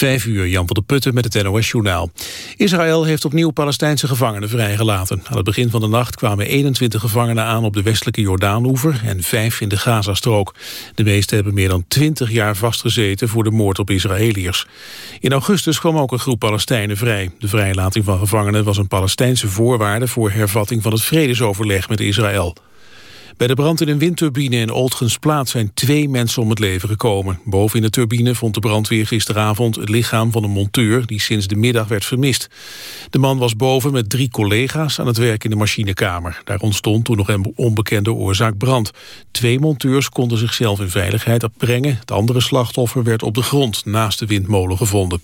Vijf uur, Jan van der Putten met het NOS-journaal. Israël heeft opnieuw Palestijnse gevangenen vrijgelaten. Aan het begin van de nacht kwamen 21 gevangenen aan op de westelijke Jordaanoever en vijf in de Gazastrook. De meeste hebben meer dan 20 jaar vastgezeten voor de moord op Israëliërs. In augustus kwam ook een groep Palestijnen vrij. De vrijlating van gevangenen was een Palestijnse voorwaarde voor hervatting van het vredesoverleg met Israël. Bij de brand in een windturbine in Oldgensplaat zijn twee mensen om het leven gekomen. Boven in de turbine vond de brandweer gisteravond het lichaam van een monteur die sinds de middag werd vermist. De man was boven met drie collega's aan het werk in de machinekamer. Daar ontstond toen nog een onbekende oorzaak brand. Twee monteurs konden zichzelf in veiligheid brengen. Het andere slachtoffer werd op de grond naast de windmolen gevonden.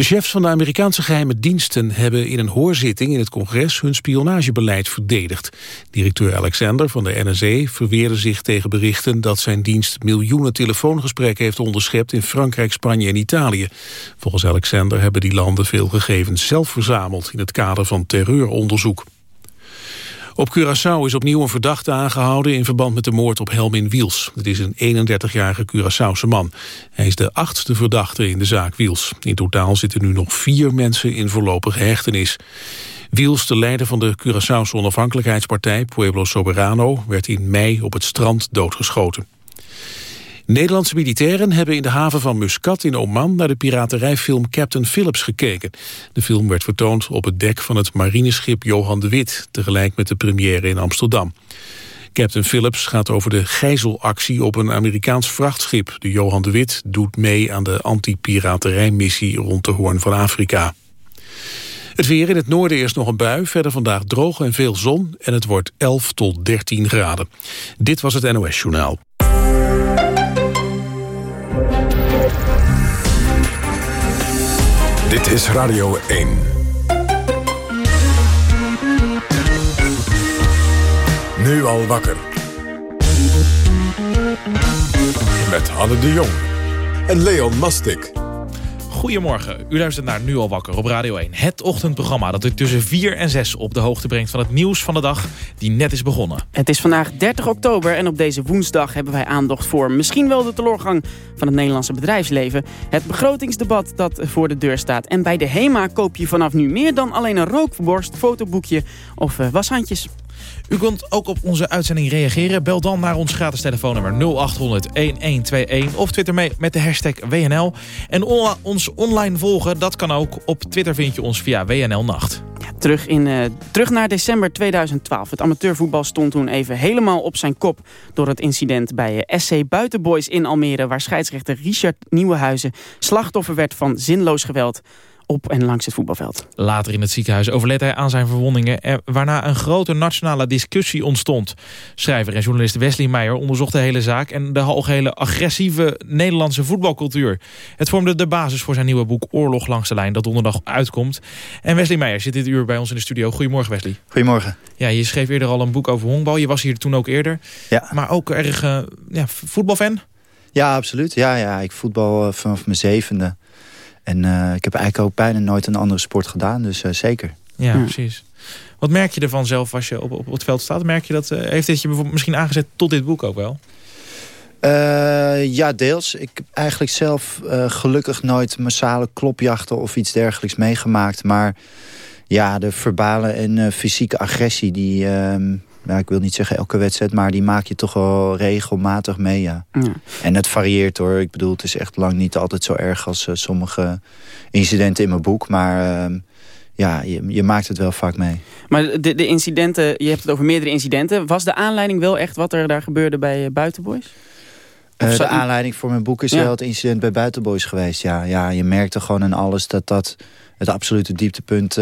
De chefs van de Amerikaanse geheime diensten hebben in een hoorzitting in het congres hun spionagebeleid verdedigd. Directeur Alexander van de NSE verweerde zich tegen berichten dat zijn dienst miljoenen telefoongesprekken heeft onderschept in Frankrijk, Spanje en Italië. Volgens Alexander hebben die landen veel gegevens zelf verzameld in het kader van terreuronderzoek. Op Curaçao is opnieuw een verdachte aangehouden in verband met de moord op Helmin Wiels. Het is een 31-jarige Curaçaose man. Hij is de achtste verdachte in de zaak Wiels. In totaal zitten nu nog vier mensen in voorlopige hechtenis. Wiels, de leider van de Curaçaose onafhankelijkheidspartij Pueblo Soberano, werd in mei op het strand doodgeschoten. Nederlandse militairen hebben in de haven van Muscat in Oman naar de piraterijfilm Captain Phillips gekeken. De film werd vertoond op het dek van het marineschip Johan de Wit, tegelijk met de première in Amsterdam. Captain Phillips gaat over de gijzelactie op een Amerikaans vrachtschip. De Johan de Wit doet mee aan de anti-piraterijmissie rond de Hoorn van Afrika. Het weer in het noorden eerst nog een bui, verder vandaag droog en veel zon... en het wordt 11 tot 13 graden. Dit was het NOS Journaal. Dit is Radio 1. Nu al wakker. Met Hanne de Jong en Leon Mastik. Goedemorgen, u luistert naar Nu al wakker op Radio 1. Het ochtendprogramma dat u tussen 4 en 6 op de hoogte brengt... van het nieuws van de dag die net is begonnen. Het is vandaag 30 oktober en op deze woensdag hebben wij aandacht voor... misschien wel de teleurgang van het Nederlandse bedrijfsleven... het begrotingsdebat dat voor de deur staat... en bij de HEMA koop je vanaf nu meer dan alleen een rookborst, fotoboekje of uh, washandjes. U kunt ook op onze uitzending reageren. Bel dan naar ons gratis telefoonnummer 0800-1121 of twitter mee met de hashtag WNL. En ons online volgen, dat kan ook. Op Twitter vind je ons via WNL Nacht. Terug, in, uh, terug naar december 2012. Het amateurvoetbal stond toen even helemaal op zijn kop... door het incident bij uh, SC Buitenboys in Almere... waar scheidsrechter Richard Nieuwenhuizen slachtoffer werd van zinloos geweld op en langs het voetbalveld. Later in het ziekenhuis overleed hij aan zijn verwondingen... waarna een grote nationale discussie ontstond. Schrijver en journalist Wesley Meijer onderzocht de hele zaak... en de algehele agressieve Nederlandse voetbalcultuur. Het vormde de basis voor zijn nieuwe boek Oorlog langs de lijn... dat donderdag uitkomt. En Wesley Meijer zit dit uur bij ons in de studio. Goedemorgen Wesley. Goedemorgen. Ja, je schreef eerder al een boek over honkbal. Je was hier toen ook eerder. Ja. Maar ook erg uh, ja, voetbalfan? Ja, absoluut. Ja, ja, ik voetbal uh, vanaf mijn zevende. En uh, ik heb eigenlijk ook bijna nooit een andere sport gedaan, dus uh, zeker. Ja, ja, precies. Wat merk je ervan zelf als je op, op het veld staat? Merk je dat, uh, heeft dit je misschien aangezet tot dit boek ook wel? ja, deels. Ik heb eigenlijk zelf gelukkig nooit massale klopjachten of iets dergelijks meegemaakt. Maar ja, de verbale en fysieke agressie die ehm, ja, ik wil niet zeggen elke wedstrijd, maar die maak je toch wel regelmatig mee, ja. ja. En het varieert hoor. Ik bedoel, het is echt lang niet altijd zo erg als uh, sommige incidenten in mijn boek. Maar uh, ja, je, je, maakt het wel vaak mee. Maar de, de, incidenten, je hebt het over meerdere incidenten. Was de aanleiding wel echt wat er daar gebeurde bij uh, Buitenboys? Uh, de aanleiding voor mijn boek is ja. wel het incident bij Buitenboys geweest. Ja, ja, je merkte gewoon aan alles dat dat het absolute dieptepunt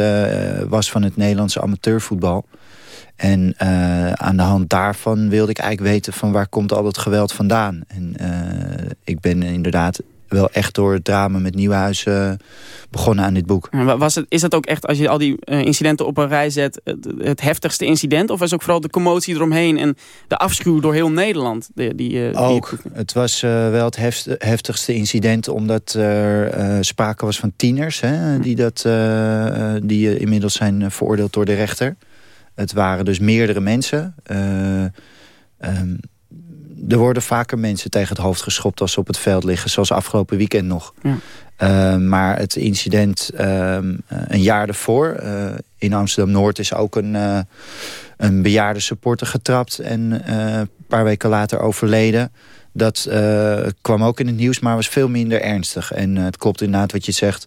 was van het Nederlandse amateurvoetbal. En uh, aan de hand daarvan wilde ik eigenlijk weten van waar komt al dat geweld vandaan. En uh, ik ben inderdaad wel echt door het drama met Nieuwhuis uh, begonnen aan dit boek. Was het, is dat ook echt, als je al die incidenten op een rij zet, het, het, heftigste incident? Of was ook vooral de commotie eromheen en de afschuw door heel Nederland? Die, die, ook, die... het was wel het heft, heftigste incident omdat er sprake was van tieners... Hè, die, dat, die inmiddels zijn veroordeeld door de rechter... Het waren dus meerdere mensen. Uh, um, er worden vaker mensen tegen het hoofd geschopt als ze op het veld liggen. Zoals afgelopen weekend nog. Ja. Ehm, maar het incident ehm, een jaar ervoor in Amsterdam-Noord is ook een, een bejaarde supporter getrapt. En een paar weken later overleden. Dat kwam ook in het nieuws, maar was veel minder ernstig. En het klopt inderdaad wat je zegt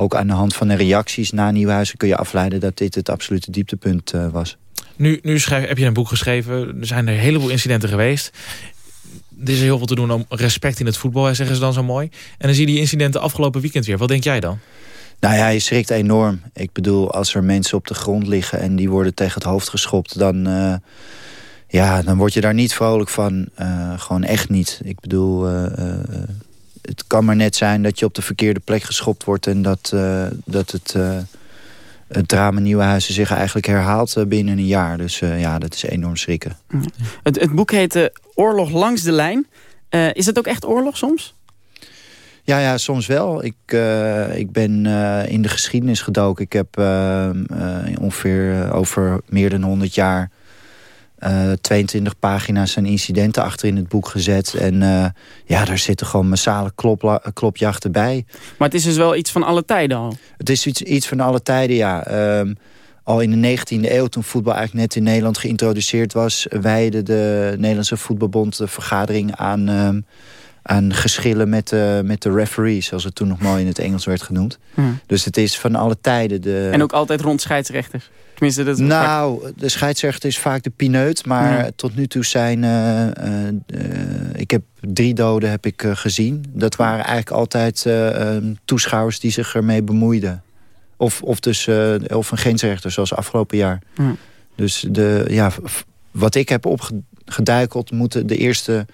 ook aan de hand van de reacties na Nieuwhuizen kun je afleiden dat dit het absolute dieptepunt uh, was. Nu, nu schrijf, heb je een boek geschreven, er zijn er een heleboel incidenten geweest. Er is heel veel te doen om respect in het voetbal, zeggen ze dan zo mooi. En dan zie je die incidenten afgelopen weekend weer. Wat denk jij dan? Nou ja, je schrikt enorm. Ik bedoel, als er mensen op de grond liggen en die worden tegen het hoofd geschopt... dan, uh, ja, dan word je daar niet vrolijk van. Uh, gewoon echt niet. Ik bedoel, het kan maar net zijn dat je op de verkeerde plek geschopt wordt... en dat, uh, dat het, uh, het drama Nieuwenhuizen zich eigenlijk herhaalt uh, binnen een jaar. Dus ja, dat is enorm schrikken. Het, het boek heet Oorlog langs de lijn. is het ook echt oorlog soms? Ja, ja, soms wel. Ik, ik ben in de geschiedenis gedoken. Ik heb ongeveer over meer dan 100 jaar 22 eh, pagina's en incidenten achter in het boek gezet. En uh, ja, daar zitten gewoon massale klopjachten bij. Maar het is dus wel iets van alle tijden al? Het is iets, iets van alle tijden, ja. Um, al in de 19e eeuw, toen voetbal eigenlijk net in Nederland geïntroduceerd was... wijde de Nederlandse voetbalbond de vergadering aan, um, aan geschillen met de, met de referees... zoals het toen nog mooi in het Engels werd genoemd. Dus het is van alle tijden. De... En ook altijd rond scheidsrechters? dat nou, de scheidsrechter is vaak de pineut. Maar tot nu toe zijn... Uh, ik heb drie doden heb ik, gezien. Dat waren eigenlijk altijd ehm, toeschouwers die zich ermee bemoeiden. Of, of, dus, of een grensrechter, zoals afgelopen jaar. Dus de, ja, wat ik heb opgeduikeld... moeten de eerste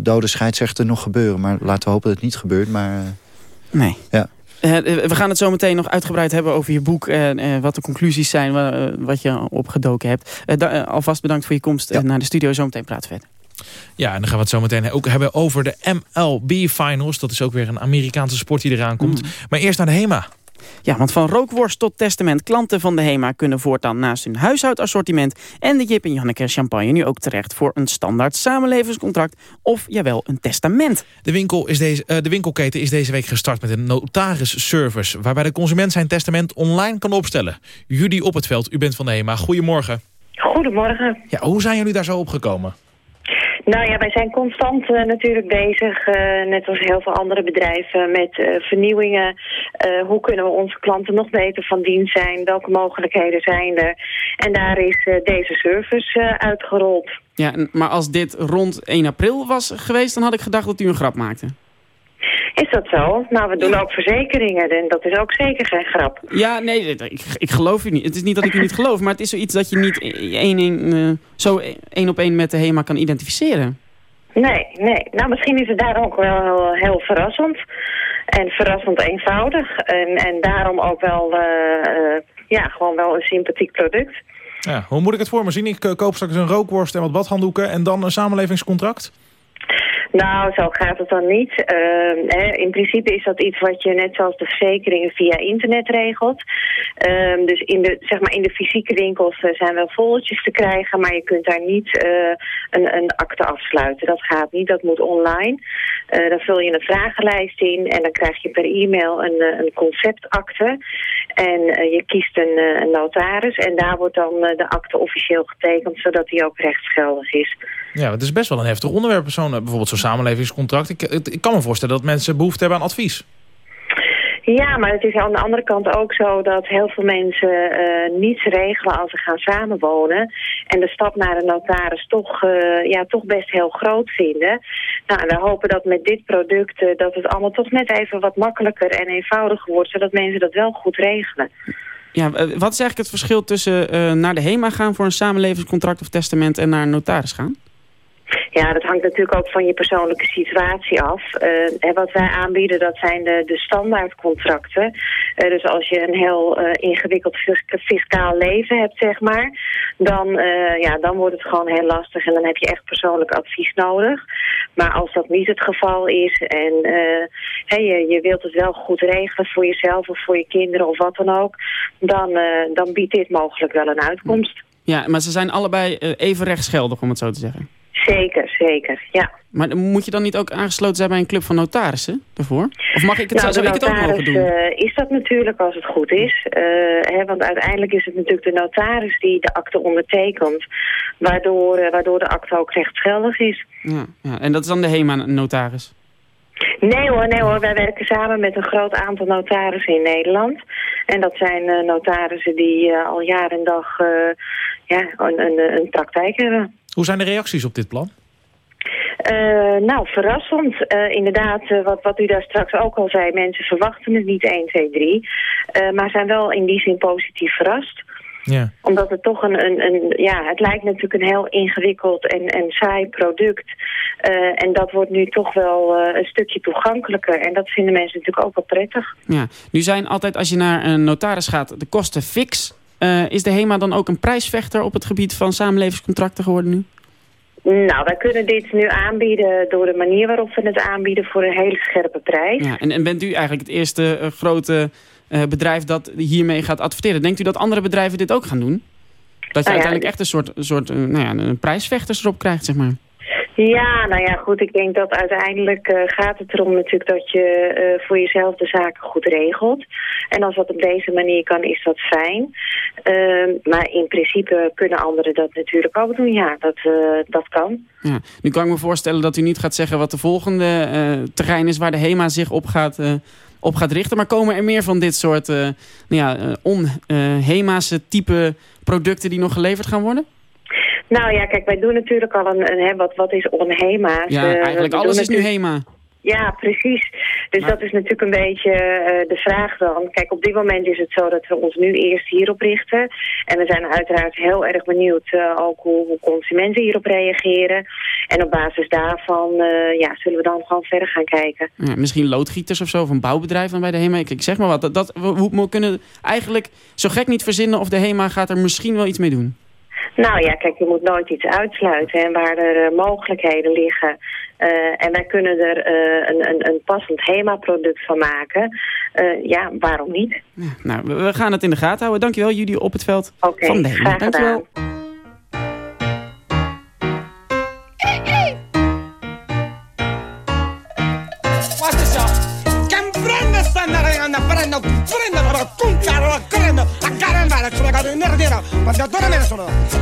dode scheidsrechter nog gebeuren. Maar laten we hopen dat het niet gebeurt. Maar, nee. Ja. Eh, we gaan het zo meteen nog uitgebreid hebben over je boek... en eh, wat de conclusies zijn, uh, wat je opgedoken hebt. alvast bedankt voor je komst naar de studio. Zometeen praten verder. Ja, en dan gaan we het zo meteen ook hebben over de MLB Finals. Dat is ook weer een Amerikaanse sport die eraan komt. Mm. Maar eerst naar de HEMA. Ja, want van rookworst tot testament. Klanten van de HEMA kunnen voortaan naast hun huishoudassortiment... en de Jip en Janneke champagne nu ook terecht... voor een standaard samenlevingscontract of jawel een testament. De, winkel is deze, uh, de winkelketen is deze week gestart met een notaris-service... waarbij de consument zijn testament online kan opstellen. Judy op het veld, u bent van de HEMA. Goedemorgen. Goedemorgen. Ja, hoe zijn jullie daar zo opgekomen? Nou ja, wij zijn constant uh, natuurlijk bezig, uh, net als heel veel andere bedrijven, met uh, vernieuwingen. hoe kunnen we onze klanten nog beter van dienst zijn? Welke mogelijkheden zijn er? En daar is deze service uitgerold. Ja, maar als dit rond 1 april was geweest, dan had ik gedacht dat u een grap maakte. Is dat zo? Nou, we doen ook verzekeringen en dat is ook zeker geen grap. Ja, nee, ik, ik geloof u niet. Het is niet dat ik u niet geloof, maar het is zoiets dat je niet één, één, uh, zo één op één met de HEMA kan identificeren. Nee, nee. Nou, misschien is het daar ook wel heel, heel verrassend. En verrassend eenvoudig. En, en daarom ook wel, uh, uh, ja, gewoon wel een sympathiek product. Ja, hoe moet ik het voor me zien? Ik koop straks een rookworst en wat badhanddoeken en dan een samenlevingscontract? Nou, zo gaat het dan niet. Uh, in principe is dat iets wat je net zoals de verzekeringen via internet regelt. Uh, dus in de, zeg maar in de fysieke winkels uh, zijn wel foldertjes te krijgen, maar je kunt daar niet uh, een, een akte afsluiten. Dat gaat niet, dat moet online. dan vul je een vragenlijst in en dan krijg je per e-mail een, een conceptakte. En je kiest een, een, notaris en daar wordt dan de akte officieel getekend, zodat die ook rechtsgeldig is. Ja, het is best wel een heftig onderwerp. Zo'n, bijvoorbeeld zo'n samenlevingscontract. Ik, ik kan me voorstellen dat mensen behoefte hebben aan advies. Ja, maar het is aan de andere kant ook zo dat heel veel mensen uh, niets regelen als ze gaan samenwonen. En de stap naar de notaris toch, uh, ja, toch best heel groot vinden. Nou, en we hopen dat met dit product uh, dat het allemaal toch net even wat makkelijker en eenvoudiger wordt. Zodat mensen dat wel goed regelen. Ja, wat is eigenlijk het verschil tussen naar de HEMA gaan voor een samenlevingscontract of testament en naar een notaris gaan? Ja, dat hangt natuurlijk ook van je persoonlijke situatie af. Uh, wat wij aanbieden, dat zijn de, de standaardcontracten. Uh, dus als je een heel uh, ingewikkeld fiscaal leven hebt, zeg maar... Dan, ja, dan wordt het gewoon heel lastig en dan heb je echt persoonlijk advies nodig. Maar als dat niet het geval is en hey, je, je wilt het wel goed regelen voor jezelf of voor je kinderen of wat dan ook... dan, dan biedt dit mogelijk wel een uitkomst. Ja, maar ze zijn allebei even rechtsgeldig, om het zo te zeggen. Zeker, zeker, ja. Maar moet je dan niet ook aangesloten zijn bij een club van notarissen daarvoor? Of mag ik het, nou, zou ik het ook mogen doen? Uh, is dat natuurlijk als het goed is. Uh, hè, want uiteindelijk is het natuurlijk de notaris die de akte ondertekent. Waardoor, uh, waardoor de akte ook rechtsgeldig is. Ja, ja, en dat is dan de HEMA-notaris? Nee hoor, nee hoor, wij werken samen met een groot aantal notarissen in Nederland. En dat zijn notarissen die al jaar en dag ja, een, een, een praktijk hebben. Hoe zijn de reacties op dit plan? Uh, nou, verrassend. Uh, inderdaad, uh, wat, wat u daar straks ook al zei, mensen verwachten het niet 1, 2, 3. maar zijn wel in die zin positief verrast. Ja. Omdat het toch een, een, een, ja, het lijkt natuurlijk een heel ingewikkeld en, en saai product. en dat wordt nu toch wel een stukje toegankelijker. En dat vinden mensen natuurlijk ook wel prettig. Ja, nu zijn altijd als je naar een notaris gaat de kosten fix. Is de HEMA dan ook een prijsvechter op het gebied van samenlevingscontracten geworden nu? Nou, wij kunnen dit nu aanbieden door de manier waarop we het aanbieden voor een hele scherpe prijs. Ja, en, en bent u eigenlijk het eerste uh, grote uh, bedrijf dat hiermee gaat adverteren? Denkt u dat andere bedrijven dit ook gaan doen? Dat je nou ja, uiteindelijk echt een soort, soort nou ja, een prijsvechters erop krijgt, zeg maar. Ja, nou ja, goed. Ik denk dat uiteindelijk uh, gaat het erom natuurlijk dat je uh, voor jezelf de zaken goed regelt. En als dat op deze manier kan, is dat fijn. Uh, maar in principe kunnen anderen dat natuurlijk ook doen. Ja, dat, uh, dat kan. Ja. Nu kan ik me voorstellen dat u niet gaat zeggen wat de volgende terrein is waar de HEMA zich op gaat, op gaat richten. Maar komen er meer van dit soort nou ja, on-HEMA'se type producten die nog geleverd gaan worden? Nou ja, kijk, wij doen natuurlijk al een, een hè, wat, wat is onHEMA. Ja, uh, eigenlijk alles is nu HEMA. Ja, precies. Dus maar... dat is natuurlijk een beetje uh, de vraag dan. Kijk, op dit moment is het zo dat we ons nu eerst hierop richten. En we zijn uiteraard heel erg benieuwd uh, ook hoe, hoe, consumenten hierop reageren. En op basis daarvan uh, ja, zullen we dan gewoon verder gaan kijken. Ja, misschien loodgieters of zo, of een bouwbedrijf dan bij de HEMA. Ik zeg maar wat. Dat, dat, we, we kunnen eigenlijk zo gek niet verzinnen of de HEMA gaat er misschien wel iets mee doen. Nou ja, kijk, je moet nooit iets uitsluiten. En waar er uh, mogelijkheden liggen... Uh, en wij kunnen er uh, een, een, een passend HEMA-product van maken. ja, waarom niet? Ja, nou, we gaan het in de gaten houden. Dankjewel, jullie op het veld okay, van de HEMA. Graag Dankjewel. Gedaan.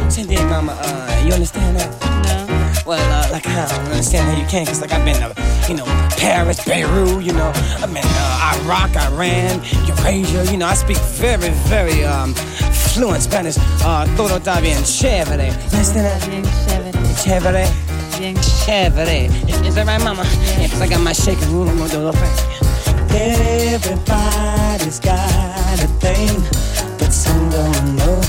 Senti, mama, uh, you understand that? No. Well, uh, like, I don't understand how you can, cause like I've been to, you know, Paris, Beirut, you know, I've been uh, Iraq, Iran, Eurasia, you know, I speak very, very, um, fluent Spanish. Uh, todo está bien chévere. You understand that? Bien chévere. Chévere. Bien Chévere. Is, is that right, mama? Yeah, cause I got my shaking room, I'm gonna do little thing. Everybody's got a thing, but it's don't know.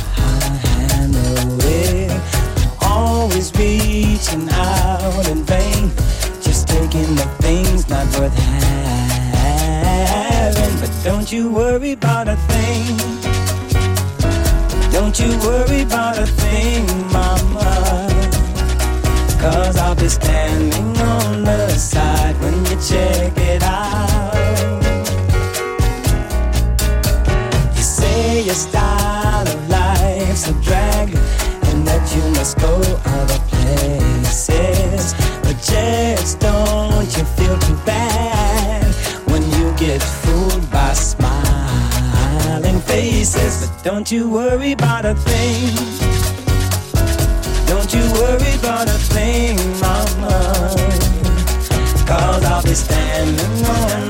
Don't you worry about a thing. Don't you worry about a thing, mama. Cause I'll be standing on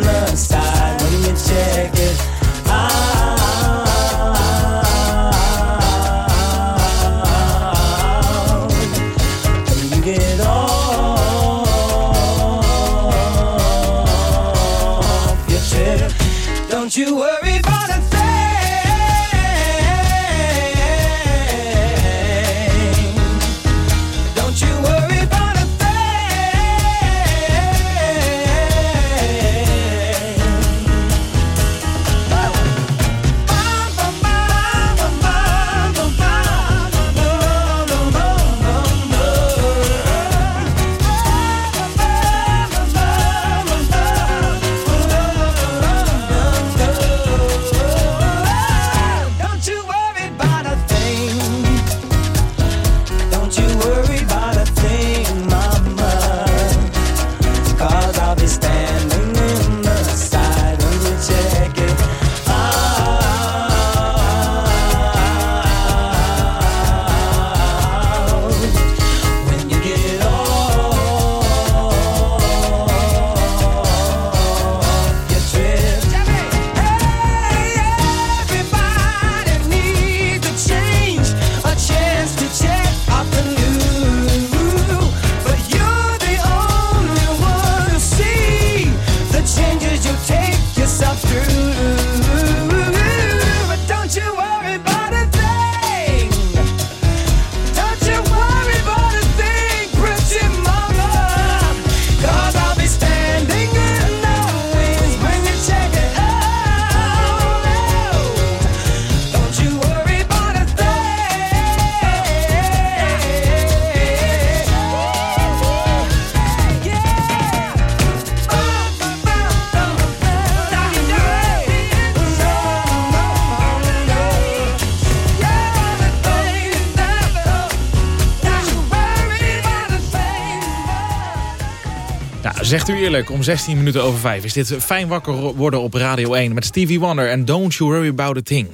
Zegt u eerlijk, om 16 minuten over 5 is dit fijn wakker worden op Radio 1... met Stevie Wonder en Don't You Worry About A Thing.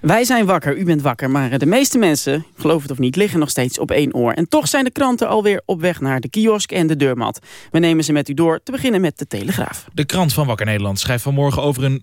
Wij zijn wakker, u bent wakker, maar de meeste mensen, geloof het of niet, liggen nog steeds op één oor. En toch zijn de kranten alweer op weg naar de kiosk en de deurmat. We nemen ze met u door, te beginnen met de Telegraaf. De krant van Wakker Nederland schrijft vanmorgen over een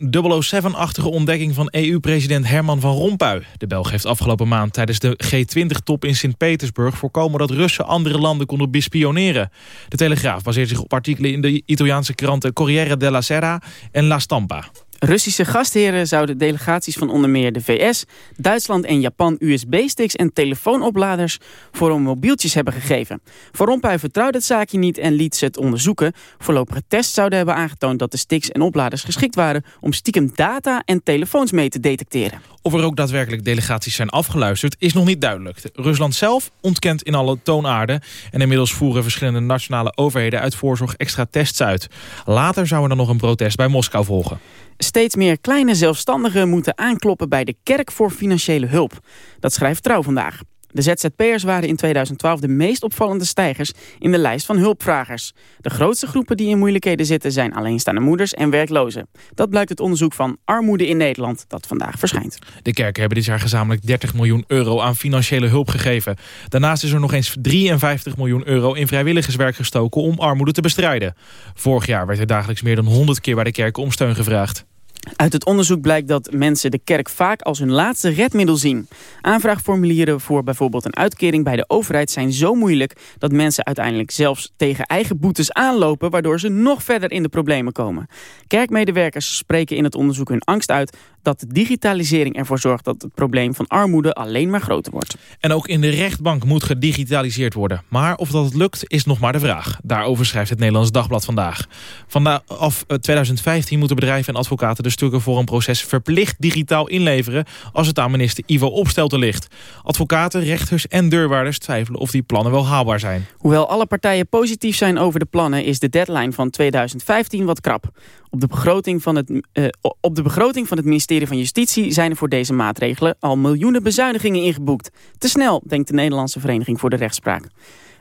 007-achtige ontdekking van EU-president Herman van Rompuy. De Belg heeft afgelopen maand tijdens de G20-top in Sint-Petersburg voorkomen dat Russen andere landen konden bespioneren. De Telegraaf baseert zich op artikelen in de Italiaanse kranten Corriere della Sera en La Stampa. Russische gastheren zouden delegaties van onder meer de VS, Duitsland en Japan USB-sticks en telefoonopladers voor hun mobieltjes hebben gegeven. Van Rompuy vertrouwde het zaakje niet en liet ze het onderzoeken. Voorlopige tests zouden hebben aangetoond dat de sticks en opladers geschikt waren om stiekem data en telefoons mee te detecteren. Of er ook daadwerkelijk delegaties zijn afgeluisterd is nog niet duidelijk. Rusland zelf ontkent in alle toonaarden en inmiddels voeren verschillende nationale overheden uit voorzorg extra tests uit. Later zou er dan nog een protest bij Moskou volgen. Steeds meer kleine zelfstandigen moeten aankloppen bij de kerk voor financiële hulp. Dat schrijft Trouw vandaag. De ZZP'ers waren in 2012 de meest opvallende stijgers in de lijst van hulpvragers. De grootste groepen die in moeilijkheden zitten zijn alleenstaande moeders en werklozen. Dat blijkt uit onderzoek van Armoede in Nederland dat vandaag verschijnt. De kerken hebben dit jaar gezamenlijk 30 miljoen euro aan financiële hulp gegeven. Daarnaast is er nog eens 53 miljoen euro in vrijwilligerswerk gestoken om armoede te bestrijden. Vorig jaar werd er dagelijks meer dan 100 keer bij de kerken om steun gevraagd. Uit het onderzoek blijkt dat mensen de kerk vaak als hun laatste redmiddel zien. Aanvraagformulieren voor bijvoorbeeld een uitkering bij de overheid zijn zo moeilijk... dat mensen uiteindelijk zelfs tegen eigen boetes aanlopen... waardoor ze nog verder in de problemen komen. Kerkmedewerkers spreken in het onderzoek hun angst uit dat de digitalisering ervoor zorgt dat het probleem van armoede alleen maar groter wordt. En ook in de rechtbank moet gedigitaliseerd worden. Maar of dat lukt is nog maar de vraag. Daarover schrijft het Nederlands Dagblad vandaag. Vanaf 2015 eh, moeten bedrijven en advocaten de stukken voor een proces verplicht digitaal inleveren als het aan minister Ivo Opstelten ligt. Advocaten, rechters en deurwaarders twijfelen of die plannen wel haalbaar zijn. Hoewel alle partijen positief zijn over de plannen is de deadline van 2015 wat krap. Op de, begroting van het, uh, op de begroting van het ministerie van Justitie zijn er voor deze maatregelen al miljoenen bezuinigingen ingeboekt. Te snel, denkt de Nederlandse Vereniging voor de Rechtspraak.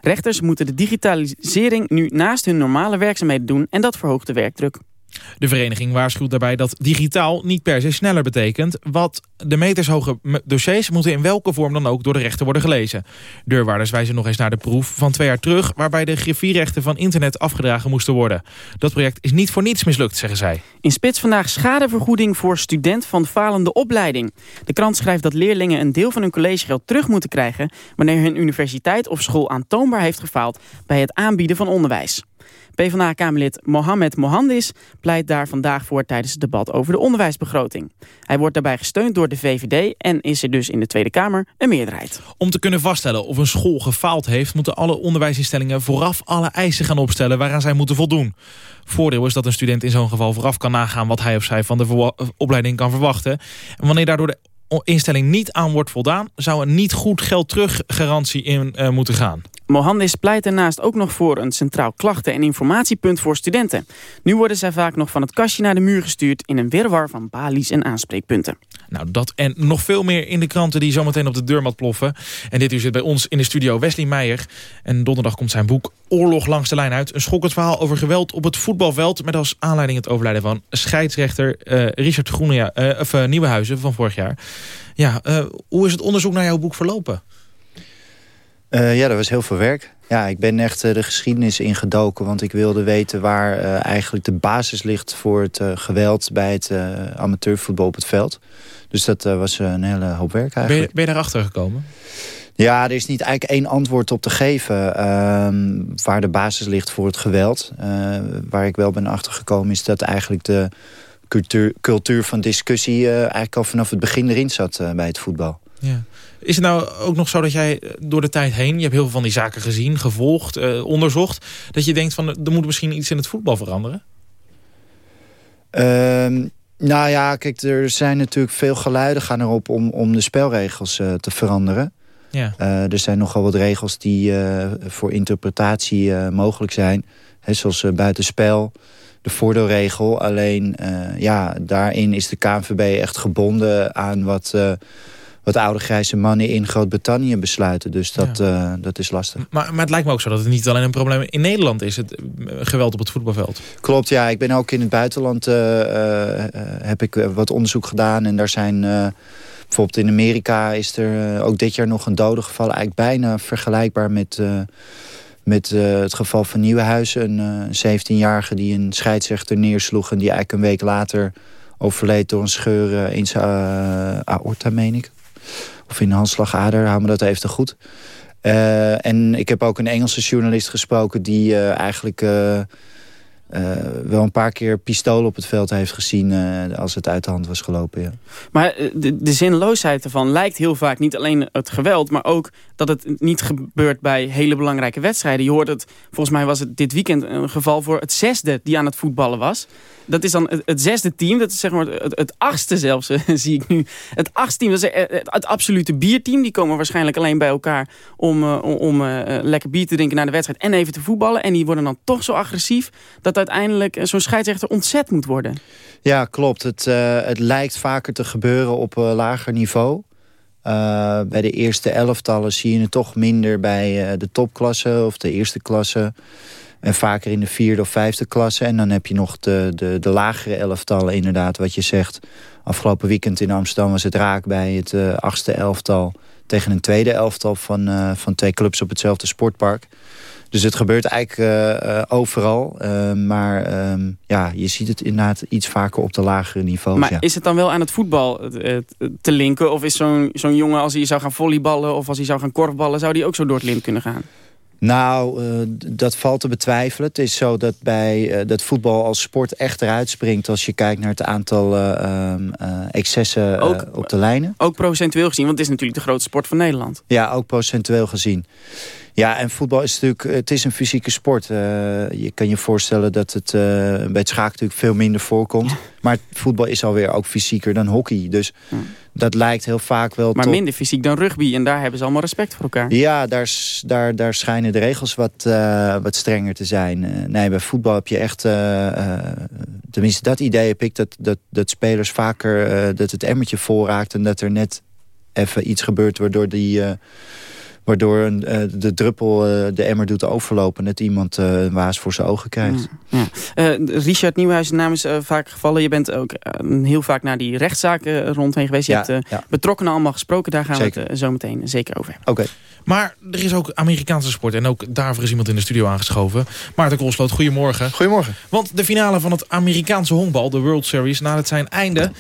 Rechters moeten de digitalisering nu naast hun normale werkzaamheden doen en dat verhoogt de werkdruk. De vereniging waarschuwt daarbij dat digitaal niet per se sneller betekent. Wat de metershoge dossiers moeten in welke vorm dan ook door de rechter worden gelezen. Deurwaarders wijzen nog eens naar de proef van twee jaar terug... waarbij de griffierechten van internet afgedragen moesten worden. Dat project is niet voor niets mislukt, zeggen zij. In Spits vandaag schadevergoeding voor student van falende opleiding. De krant schrijft dat leerlingen een deel van hun collegegeld terug moeten krijgen... wanneer hun universiteit of school aantoonbaar heeft gefaald bij het aanbieden van onderwijs. PvdA-kamerlid Mohamed Mohandis pleit daar vandaag voor tijdens het debat over de onderwijsbegroting. Hij wordt daarbij gesteund door de VVD en is er dus in de Tweede Kamer een meerderheid. Om te kunnen vaststellen of een school gefaald heeft... moeten alle onderwijsinstellingen vooraf alle eisen gaan opstellen waaraan zij moeten voldoen. Voordeel is dat een student in zo'n geval vooraf kan nagaan... wat hij of zij van de opleiding kan verwachten. En wanneer daardoor de instelling niet aan wordt voldaan... zou een niet goed geld teruggarantie in uh, moeten gaan. Mohandes pleit daarnaast ook nog voor een centraal klachten- en informatiepunt voor studenten. Nu worden zij vaak nog van het kastje naar de muur gestuurd... in een wirwar van balies en aanspreekpunten. Nou, dat en nog veel meer in de kranten die zometeen op de deurmat ploffen. En dit uur zit bij ons in de studio Wesley Meijer. En donderdag komt zijn boek Oorlog langs de lijn uit. Een schokkend verhaal over geweld op het voetbalveld... met als aanleiding het overlijden van scheidsrechter uh, Richard Groene, uh, of, uh, Nieuwenhuizen van vorig jaar. Ja, hoe is het onderzoek naar jouw boek verlopen? Uh, ja, dat was heel veel werk. Ja, ik ben echt uh, de geschiedenis ingedoken. Want ik wilde weten waar uh, eigenlijk de basis ligt voor het geweld bij het amateurvoetbal op het veld. Dus dat was een hele hoop werk eigenlijk. Ben je, ben je daarachter gekomen? Ja, er is niet eigenlijk één antwoord op te geven ehm, waar de basis ligt voor het geweld. waar ik wel ben achtergekomen is dat eigenlijk de cultuur, cultuur van discussie eigenlijk al vanaf het begin erin zat bij het voetbal. Ja. Is het nou ook nog zo dat jij eh, door de tijd heen... je hebt heel veel van die zaken gezien, gevolgd, eh, onderzocht... dat je denkt van er moet misschien iets in het voetbal veranderen? Um, nou ja, kijk, er zijn natuurlijk veel geluiden gaan erop... om, om de spelregels uh, te veranderen. Ja. Uh, er zijn nogal wat regels die uh, voor interpretatie mogelijk zijn. He, zoals buitenspel, de voordeelregel. Alleen, ja, daarin is de KNVB echt gebonden aan wat wat oude grijze mannen in Groot-Brittannië besluiten. Dus dat, dat is lastig. Maar, maar het lijkt me ook zo dat het niet alleen een probleem in Nederland is. Het geweld op het voetbalveld. Klopt, ja. Ik ben ook in het buitenland heb ik wat onderzoek gedaan. En daar zijn bijvoorbeeld in Amerika is er ook dit jaar nog een dode geval. Eigenlijk bijna vergelijkbaar met met uh, het geval van Nieuwenhuizen, een uh, 17-jarige die een scheidsrechter neersloeg... en die eigenlijk een week later overleed door een scheur in zijn aorta, meen ik. Of in de handslagader, hou me dat even te goed. en ik heb ook een Engelse journalist gesproken... die eigenlijk uh, wel een paar keer pistolen op het veld heeft gezien uh, als het uit de hand was gelopen. Ja. Maar eh, de, zinloosheid ervan lijkt heel vaak niet alleen het geweld... maar ook dat het niet gebeurt bij hele belangrijke wedstrijden. Je hoort het, volgens mij was het dit weekend een geval voor het zesde die aan het voetballen was dat is dan het, zesde team. Dat is zeg maar het, achtste zelfs, zie ik nu. Het achtste team, dat is het, absolute bierteam. Die komen waarschijnlijk alleen bij elkaar om, om lekker bier te drinken naar de wedstrijd. En even te voetballen. En die worden dan toch zo agressief dat uiteindelijk zo'n scheidsrechter ontzet moet worden. Ja, klopt. Het, uh, het lijkt vaker te gebeuren op lager niveau. bij de eerste elftallen zie je het toch minder bij de topklasse of de eerste klasse. En vaker in de vierde of vijfde klasse. En dan heb je nog de, de, de lagere elftallen inderdaad, wat je zegt. Afgelopen weekend in Amsterdam was het raak bij het uh, achtste elftal... tegen een tweede elftal van, uh, van twee clubs op hetzelfde sportpark. Dus het gebeurt eigenlijk uh, overal. maar ehm, ja, je ziet het inderdaad iets vaker op de lagere niveaus. Maar is het dan wel aan het voetbal te linken? Of is zo'n zo'n jongen als hij zou gaan volleyballen... of als hij zou gaan korfballen, zou die ook zo door het lint kunnen gaan? Nou, uh, dat valt te betwijfelen. Het is zo dat bij uh, dat voetbal als sport echt eruit springt... als je kijkt naar het aantal uh, excessen ook, op de lijnen. Ook procentueel gezien, want het is natuurlijk de grootste sport van Nederland. Ja, ook procentueel gezien. Ja, en voetbal is natuurlijk, het is een fysieke sport. Uh, je kan je voorstellen dat het uh, bij het schaak natuurlijk veel minder voorkomt. Maar voetbal is alweer ook fysieker dan hockey. Dus ja. dat lijkt heel vaak wel Maar minder fysiek dan rugby. En daar hebben ze allemaal respect voor elkaar. Ja, daar, daar, daar schijnen de regels wat, uh, wat strenger te zijn. nee, bij voetbal heb je echt... tenminste, dat idee heb ik. Dat, dat, dat spelers vaker dat het emmertje vol raakt. En dat er net even iets gebeurt waardoor die Waardoor een, uh, de druppel uh, de emmer doet overlopen. Net iemand uh, een waas voor zijn ogen krijgt. Ja, ja. Richard Nieuwhuis, naam is vaak gevallen. Je bent ook heel vaak naar die rechtszaken rondheen geweest. Je ja, hebt ja. betrokkenen allemaal gesproken. Daar gaan zeker. we het zo meteen zeker over hebben. Oké. Okay. Maar er is ook Amerikaanse sport. En ook daarvoor is iemand in de studio aangeschoven. Maarten Koolsloot, goedemorgen. Goedemorgen. Want de finale van het Amerikaanse honkbal, de World Series, na het zijn einde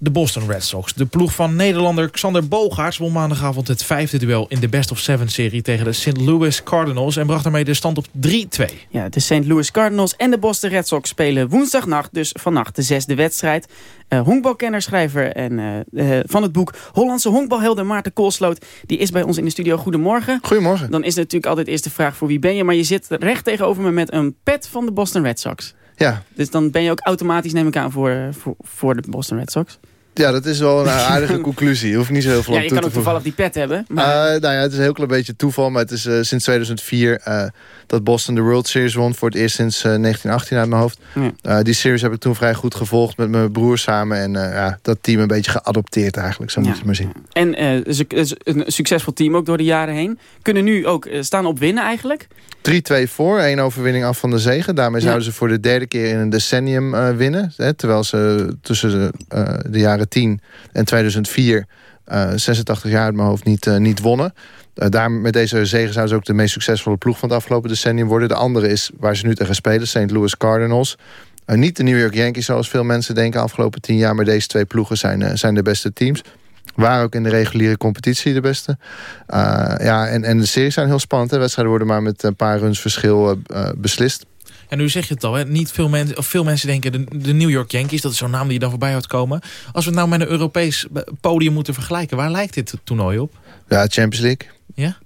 de Boston Red Sox. De ploeg van Nederlander Xander Bogaerts won maandagavond het vijfde duel in de Best of Seven serie tegen de St. Louis Cardinals en bracht daarmee de stand op 3-2. Ja, de St. Louis Cardinals en de Boston Red Sox spelen woensdagnacht, dus vannacht de zesde wedstrijd. Uh, honkbalkenner, schrijver en, uh, uh, van het boek Hollandse honkbalhelden Maarten Koolsloot. Die is bij ons in de studio. Goedemorgen. Goedemorgen. Dan is natuurlijk altijd eerst de vraag voor wie ben je. Maar je zit recht tegenover me met een pet van de Boston Red Sox. Ja. Dus dan ben je ook automatisch, neem ik aan, voor, voor, voor de Boston Red Sox. Ja, dat is wel een aardige conclusie. Je hoeft niet zo heel veel ja, aan toe te voegen. je kan ook toevallig die pet hebben. Maar... Uh, nou ja, het is een heel klein beetje toeval. Maar het is uh, sinds 2004 uh, dat Boston de World Series won. Voor het eerst sinds 1918 uit mijn hoofd. Ja. die series heb ik toen vrij goed gevolgd met mijn broer samen. En ja, dat team een beetje geadopteerd eigenlijk. Zo moet je maar zien. En een succesvol team ook door de jaren heen. Kunnen nu ook staan op winnen eigenlijk. 3-2 voor, één overwinning af van de zegen. Daarmee zouden ze voor de derde keer in een decennium winnen. Hè, terwijl ze tussen de, de jaren 10 en 2004... Uh, 86 jaar uit mijn hoofd niet, niet wonnen. daar, met deze zegen zouden ze ook de meest succesvolle ploeg van het afgelopen decennium worden. De andere is waar ze nu tegen spelen, St. Louis Cardinals. niet de New York Yankees zoals veel mensen denken afgelopen tien jaar... maar deze twee ploegen zijn, zijn de beste teams waren ook in de reguliere competitie de beste. Ja, en, en de series zijn heel spannend. De wedstrijden worden maar met een paar runs verschil beslist. En nu zeg je het al, hè? Niet veel, mensen of veel mensen denken de, de New York Yankees, dat is zo'n naam die je dan voorbij houdt komen. Als we het nou met een Europees podium moeten vergelijken, waar lijkt dit toernooi op? Ja, Champions League. Ja?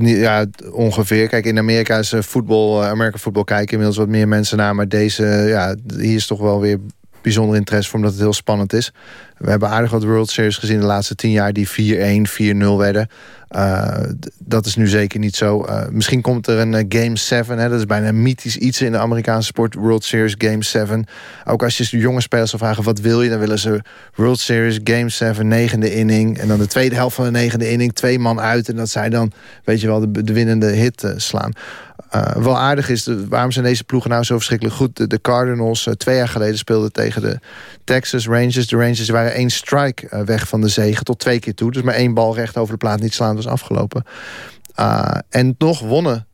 Uh, ja, ongeveer. Kijk, in Amerika is voetbal, uh, Amerika voetbal kijken inmiddels wat meer mensen naar. Maar deze, ja, hier is toch wel weer bijzonder interesse voor omdat het heel spannend is. We hebben aardig wat World Series gezien de laatste tien jaar... die 4-1, 4-0 werden. Uh, dat is nu zeker niet zo. Uh, misschien komt er een uh, Game 7. Hè, dat is bijna mythisch iets in de Amerikaanse sport. World Series Game 7. Ook als je jonge spelers zou vragen wat wil je... dan willen ze World Series Game 7, negende inning. En dan de tweede helft van de negende inning. Twee man uit. En dat zij dan, weet je wel, de, de winnende hit slaan. Uh, wel aardig is, waarom zijn deze ploegen nou zo verschrikkelijk goed? De, de Cardinals uh, twee jaar geleden speelden tegen de Texas Rangers. De Rangers waren één strike uh, weg van de zegen tot twee keer toe. Dus maar één bal recht over de plaat niet slaan was afgelopen. en nog wonnen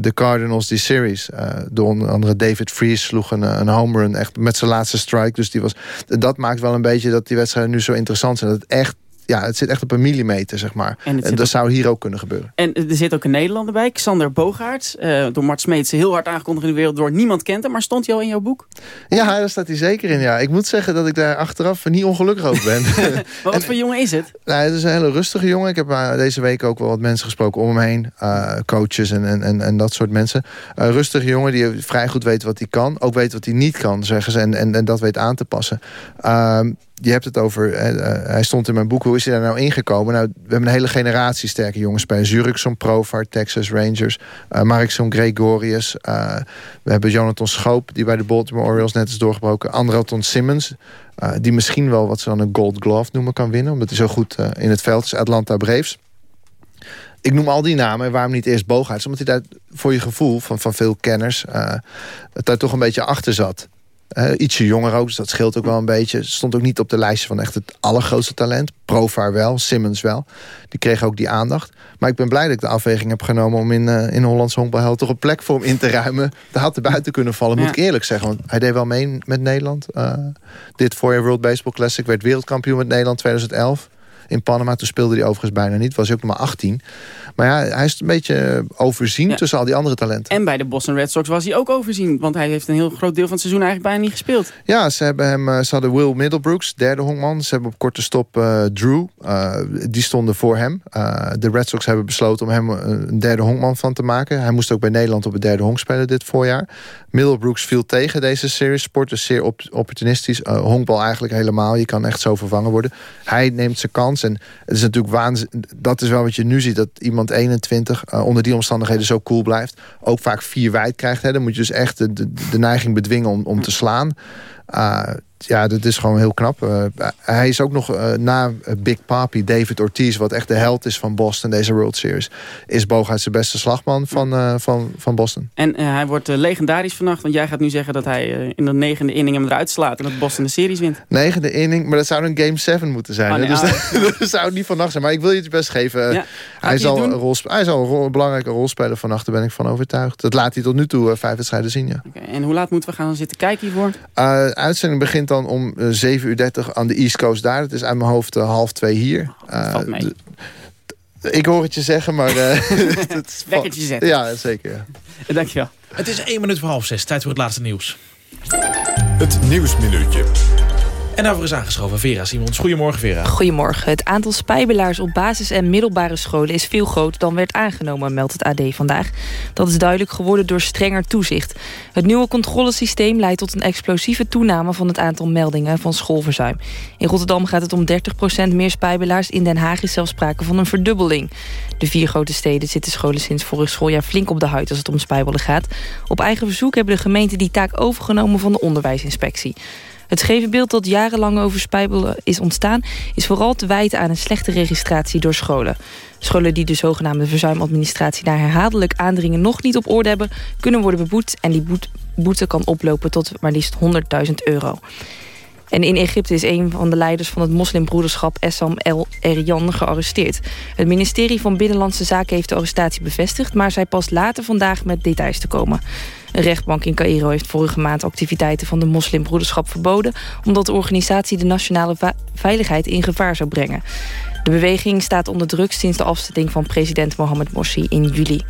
de Cardinals die series. door onder andere David Freese sloeg een, een home run echt met zijn laatste strike. Dus die was, dat maakt wel een beetje dat die wedstrijden nu zo interessant zijn. Dat het echt ja, het zit echt op een millimeter, zeg maar. En, dat zou hier ook kunnen gebeuren. En er zit ook een Nederlander bij, Xander Bogaerts. Uh, door Mart Smeets heel hard aangekondigd in de wereld door. Niemand kent hem, maar stond hij al in jouw boek? Ja, daar staat hij zeker in. Ja. Ik moet zeggen dat ik daar achteraf niet ongelukkig over ben. maar wat voor jongen is het? Nou, het is een hele rustige jongen. Ik heb uh, deze week ook wel wat mensen gesproken om hem heen. Uh, coaches en, en, en, dat soort mensen. rustige jongen die vrij goed weet wat hij kan. Ook weet wat hij niet kan, zeggen ze. En, en, en dat weet aan te passen. Je hebt het over, uh, hij stond in mijn boek, hoe is hij daar nou ingekomen? Nou, we hebben een hele generatie sterke jongens bij. Zurikson, Profar, Texas Rangers, uh, Markson Gregorius. Uh, we hebben Jonathan Schoop, die bij de Baltimore Orioles net is doorgebroken. Andrelton Simmons, die misschien wel wat ze dan een gold glove noemen kan winnen. Omdat hij zo goed in het veld is. Atlanta Braves. Ik noem al die namen, waarom niet eerst Bogaerts? Omdat hij daar voor je gevoel van, van veel kenners... daar toch een beetje achter zat. Uh, ietsje jonger ook, dus dat scheelt ook wel een beetje. Stond ook niet op de lijstje van echt het allergrootste talent. Provar wel, Simmons wel. Die kreeg ook die aandacht. Maar ik ben blij dat ik de afweging heb genomen... om in, uh, in Hollands honkbalheld toch een plek voor hem in te ruimen. Daar had er buiten kunnen vallen, moet ik eerlijk zeggen. Want hij deed wel mee met Nederland. Uh, dit voorjaar World Baseball Classic werd wereldkampioen met Nederland 2011 in Panama. Toen speelde hij overigens bijna niet. Was hij ook nog maar 18. Maar ja, hij is een beetje overzien tussen al die andere talenten. En bij de Boston Red Sox was hij ook overzien. Want hij heeft een heel groot deel van het seizoen eigenlijk bijna niet gespeeld. Ja, ze, hebben hem, eh, ze hadden Will Middlebrooks, derde honkman. Ze hebben op korte stop uh, Drew. Uh, die stonden voor hem. Uh, de Red Sox hebben besloten om hem een derde honkman van te maken. Hij moest ook bij Nederland op het derde honk spelen dit voorjaar. Middlebrooks viel tegen deze series. Sport is zeer op opportunistisch. honkbal eigenlijk helemaal. Je kan echt zo vervangen worden. Hij neemt zijn kans. En het is natuurlijk waanzinnig. Dat is wel wat je nu ziet. Dat iemand 21 uh, onder die omstandigheden zo cool blijft. Ook vaak vier wijd krijgt. Hè. Dan moet je dus echt de, de, de neiging bedwingen om, om te slaan. Uh, ja, dat is gewoon heel knap. Uh, hij is ook nog uh, na Big Papi, David Ortiz... wat echt de held is van Boston, deze World Series... is Bogaerts de beste slagman van, uh, van, van Boston. En hij wordt legendarisch vannacht. Want jij gaat nu zeggen dat hij in de negende inning hem eruit slaat... en dat Boston de series wint. Negende inning, maar dat zou een Game 7 moeten zijn. Oh, nee, dus oh, dat, zou niet vannacht zijn. Maar ik wil je het best geven. Ja, hij, zal een rol, hij zal een, rol, een, belangrijke rol spelen vannacht. Daar ben ik van overtuigd. Dat laat hij tot nu toe vijf wedstrijden zien, ja. Okay, en hoe laat moeten we gaan zitten kijken hiervoor? uitzending begint dan om 7 uur 30 aan de East Coast daar. Het is uit mijn hoofd uh, half twee hier. Uh, mee. Ik hoor het je zeggen, maar... Uh, het Wekkertje zetten. Ja, zeker. Ja. Dankjewel. Het is 1 minuut voor half zes. Tijd voor het laatste nieuws. Het Nieuwsminuutje. En daarvoor is aangeschoven Vera Simons. Goedemorgen Vera. Goedemorgen. Het aantal spijbelaars op basis- en middelbare scholen... is veel groter dan werd aangenomen, meldt het AD vandaag. Dat is duidelijk geworden door strenger toezicht. Het nieuwe controlesysteem leidt tot een explosieve toename... van het aantal meldingen van schoolverzuim. In Rotterdam gaat het om 30% meer spijbelaars. In Den Haag is zelfs sprake van een verdubbeling. De vier grote steden zitten scholen sinds vorig schooljaar flink op de huid... als het om spijbelen gaat. Op eigen verzoek hebben de gemeenten die taak overgenomen... van de onderwijsinspectie. Het scheve beeld dat jarenlang over spijbelen is ontstaan... is vooral te wijten aan een slechte registratie door scholen. Scholen die de zogenaamde verzuimadministratie... na herhaaldelijk aandringen nog niet op orde hebben... kunnen worden beboet en die boete kan oplopen tot maar liefst 100.000 euro. En in Egypte is een van de leiders van het moslimbroederschap Essam El Erian gearresteerd. Het ministerie van Binnenlandse Zaken heeft de arrestatie bevestigd... maar zij pas later vandaag met details te komen. Een rechtbank in Cairo heeft vorige maand activiteiten van de moslimbroederschap verboden... omdat de organisatie de nationale veiligheid in gevaar zou brengen. De beweging staat onder druk sinds de afzetting van president Mohamed Morsi in juli.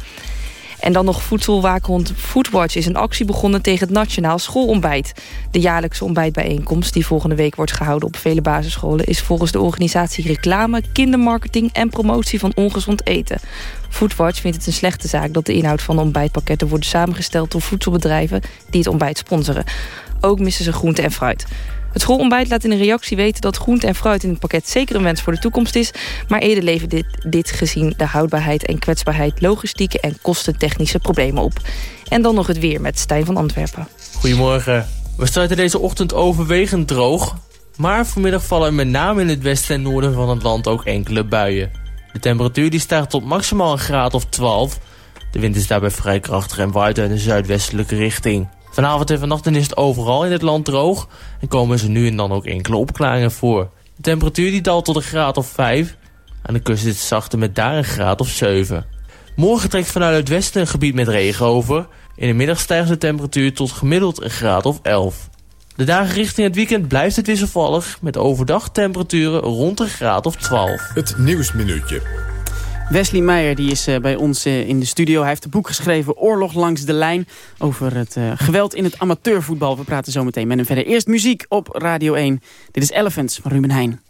En dan nog voedselwaakhond Foodwatch is een actie begonnen tegen het Nationaal Schoolontbijt. De jaarlijkse ontbijtbijeenkomst die volgende week wordt gehouden op vele basisscholen... is volgens de organisatie reclame, kindermarketing en promotie van ongezond eten. Foodwatch vindt het een slechte zaak dat de inhoud van de ontbijtpakketten... worden samengesteld door voedselbedrijven die het ontbijt sponsoren. Ook missen ze groente en fruit. Het schoolontbijt laat in een reactie weten dat groente en fruit in het pakket zeker een wens voor de toekomst is. Maar eerder levert dit, dit gezien de houdbaarheid en kwetsbaarheid logistieke en kostentechnische problemen op. En dan nog het weer met Stijn van Antwerpen. Goedemorgen. We starten deze ochtend overwegend droog. Maar vanmiddag vallen er met name in het westen en noorden van het land ook enkele buien. De temperatuur die stijgt tot maximaal een graad of 12. De wind is daarbij vrij krachtig en waait uit een zuidwestelijke richting. Vanavond en vannacht is het overal in het land droog en komen ze nu en dan ook enkele opklaringen voor. De temperatuur die daalt tot een graad of 5. Aan de kust is het zachter met daar een graad of 7. Morgen trekt vanuit het westen een gebied met regen over. In de middag stijgt de temperatuur tot gemiddeld een graad of 11. De dagen richting het weekend blijft het wisselvallig... met overdag temperaturen rond een graad of 12. Het Nieuwsminuutje. Wesley Meijer die is uh, bij ons uh, in de studio. Hij heeft een boek geschreven, Oorlog langs de lijn... over het uh, geweld in het amateurvoetbal. We praten zo meteen met hem verder. Eerst muziek op Radio 1. Dit is Elephants van Ruben Heijn.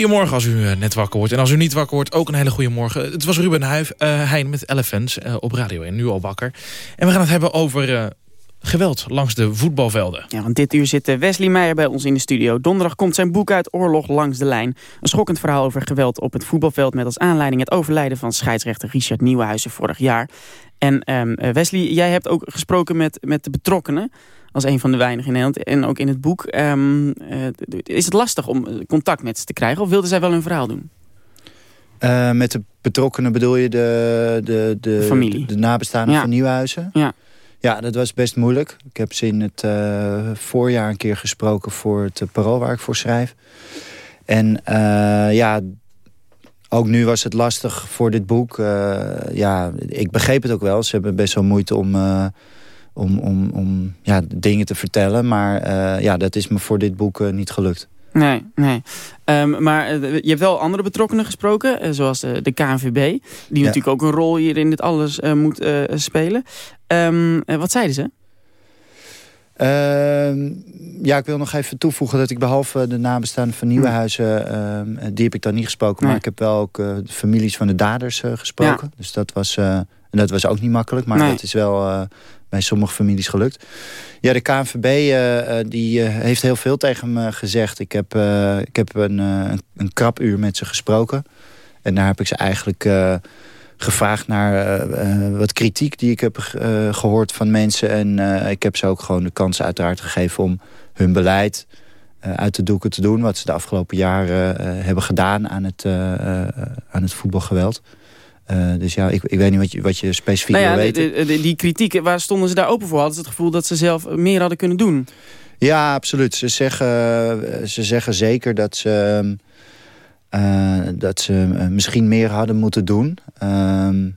Goedemorgen als u eh, net wakker wordt. En als u niet wakker wordt, ook een hele goede morgen. Het was Ruben Huif, uh, Heijn met Elephants uh, op Radio 1, nu al wakker. En we gaan het hebben over geweld langs de voetbalvelden. Ja, want dit uur zit Wesley Meijer bij ons in de studio. Donderdag komt zijn boek uit Oorlog langs de lijn. Een schokkend verhaal over geweld op het voetbalveld... met als aanleiding het overlijden van scheidsrechter Richard Nieuwenhuizen vorig jaar. En um, Wesley, jij hebt ook gesproken met, met de betrokkenen als een van de weinigen in Nederland. En ook in het boek. Um, uh, is het lastig om contact met ze te krijgen? Of wilden zij wel hun verhaal doen? Eh, met de betrokkenen bedoel je de, de, de, Familie. de, nabestaanden Ja. van Nieuwhuizen? Ja. Ja, dat was best moeilijk. Ik heb ze in het eh, voorjaar een keer gesproken voor het parool waar ik voor schrijf. En eh, ja, ook nu was het lastig voor dit boek. Eh, ja, ik begreep het ook wel. Ze hebben best wel moeite om, eh, om, om, om ja, dingen te vertellen. Maar eh, ja, dat is me voor dit boek eh, niet gelukt. Nee, nee. Ehm, maar eh, je hebt wel andere betrokkenen gesproken, zoals de, de KNVB. Die natuurlijk ook een rol hier in dit alles moet spelen. Ehm, eh, wat zeiden ze? Ehm, ja, ik wil nog even toevoegen dat ik behalve de nabestaanden van Nieuwenhuizen... ehm, die heb ik dan niet gesproken. Maar ik heb wel ook de families van de daders gesproken. Dus dat was, en dat was ook niet makkelijk. Maar Nee. dat is wel bij sommige families gelukt. Ja, de KNVB eh, eh, die, eh, heeft heel veel tegen me gezegd. Ik heb, ik heb een, een, een krapuur met ze gesproken. En daar heb ik ze eigenlijk... gevraagd naar wat kritiek die ik heb eh, gehoord van mensen. En ik heb ze ook gewoon de kans uiteraard gegeven om hun beleid uit de doeken te doen. Wat ze de afgelopen jaren hebben gedaan aan het, aan het voetbalgeweld. Eh, dus ja, ik, ik weet niet wat je, wat je specifiek Nou ja, wil weten. de- de- die kritiek, waar stonden ze daar open voor? Hadden ze het gevoel dat ze zelf meer hadden kunnen doen? Ja, absoluut. Ze zeggen, ze zeggen zeker dat ze, ehm, eh, dat ze eh, misschien meer hadden moeten doen. Ehm,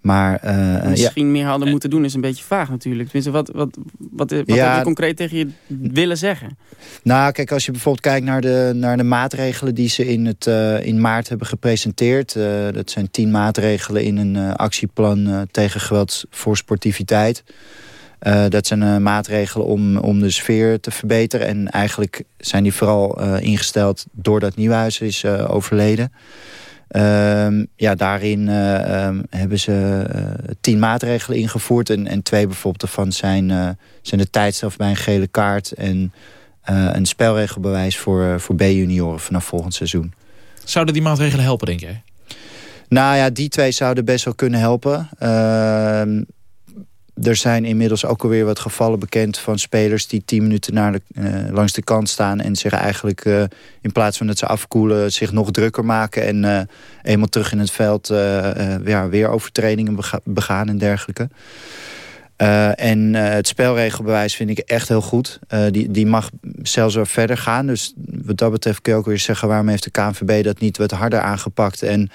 maar eh, ja, Misschien meer hadden moeten doen is een beetje vaag natuurlijk. Tenminste, wat, wat, wat, wat Ja. heb je concreet tegen je willen zeggen? Nou, kijk, als je bijvoorbeeld kijkt naar de, naar de maatregelen die ze in, het, eh, in maart hebben gepresenteerd. eh, dat zijn tien maatregelen in een eh, actieplan eh, tegen geweld voor sportiviteit. Eh, dat zijn eh, maatregelen om, om de sfeer te verbeteren. En eigenlijk zijn die vooral eh, ingesteld doordat Nieuwhuis is eh, overleden. Ehm, ja, daarin eh, ehm, hebben ze eh, tien maatregelen ingevoerd. En, en twee bijvoorbeeld daarvan zijn, eh, zijn de tijdstraf bij een gele kaart... en een spelregelbewijs voor, voor B-junioren vanaf volgend seizoen. Zouden die maatregelen helpen, denk jij? Nou ja, die twee zouden best wel kunnen helpen. Er zijn inmiddels ook alweer wat gevallen bekend van spelers... die tien minuten naar eh, langs de kant staan en zich eigenlijk... eh, in plaats van dat ze afkoelen, zich nog drukker maken... en eh, eenmaal terug in het veld ja, weer overtredingen bega- begaan en dergelijke. Eh, en eh, het spelregelbewijs vind ik echt heel goed. Eh, die, die mag zelfs wel verder gaan. Dus wat dat betreft kun je ook weer zeggen... waarom heeft de KNVB dat niet wat harder aangepakt... en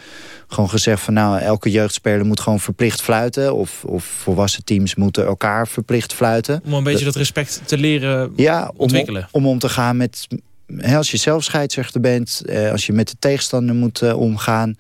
gewoon gezegd van nou, elke jeugdspeler moet gewoon verplicht fluiten... of, of volwassen teams moeten elkaar verplicht fluiten. Om een beetje dat respect te leren ja, ontwikkelen. Om om te gaan met... hè, als je zelf scheidsrechter bent, eh, als je met de tegenstander moet omgaan...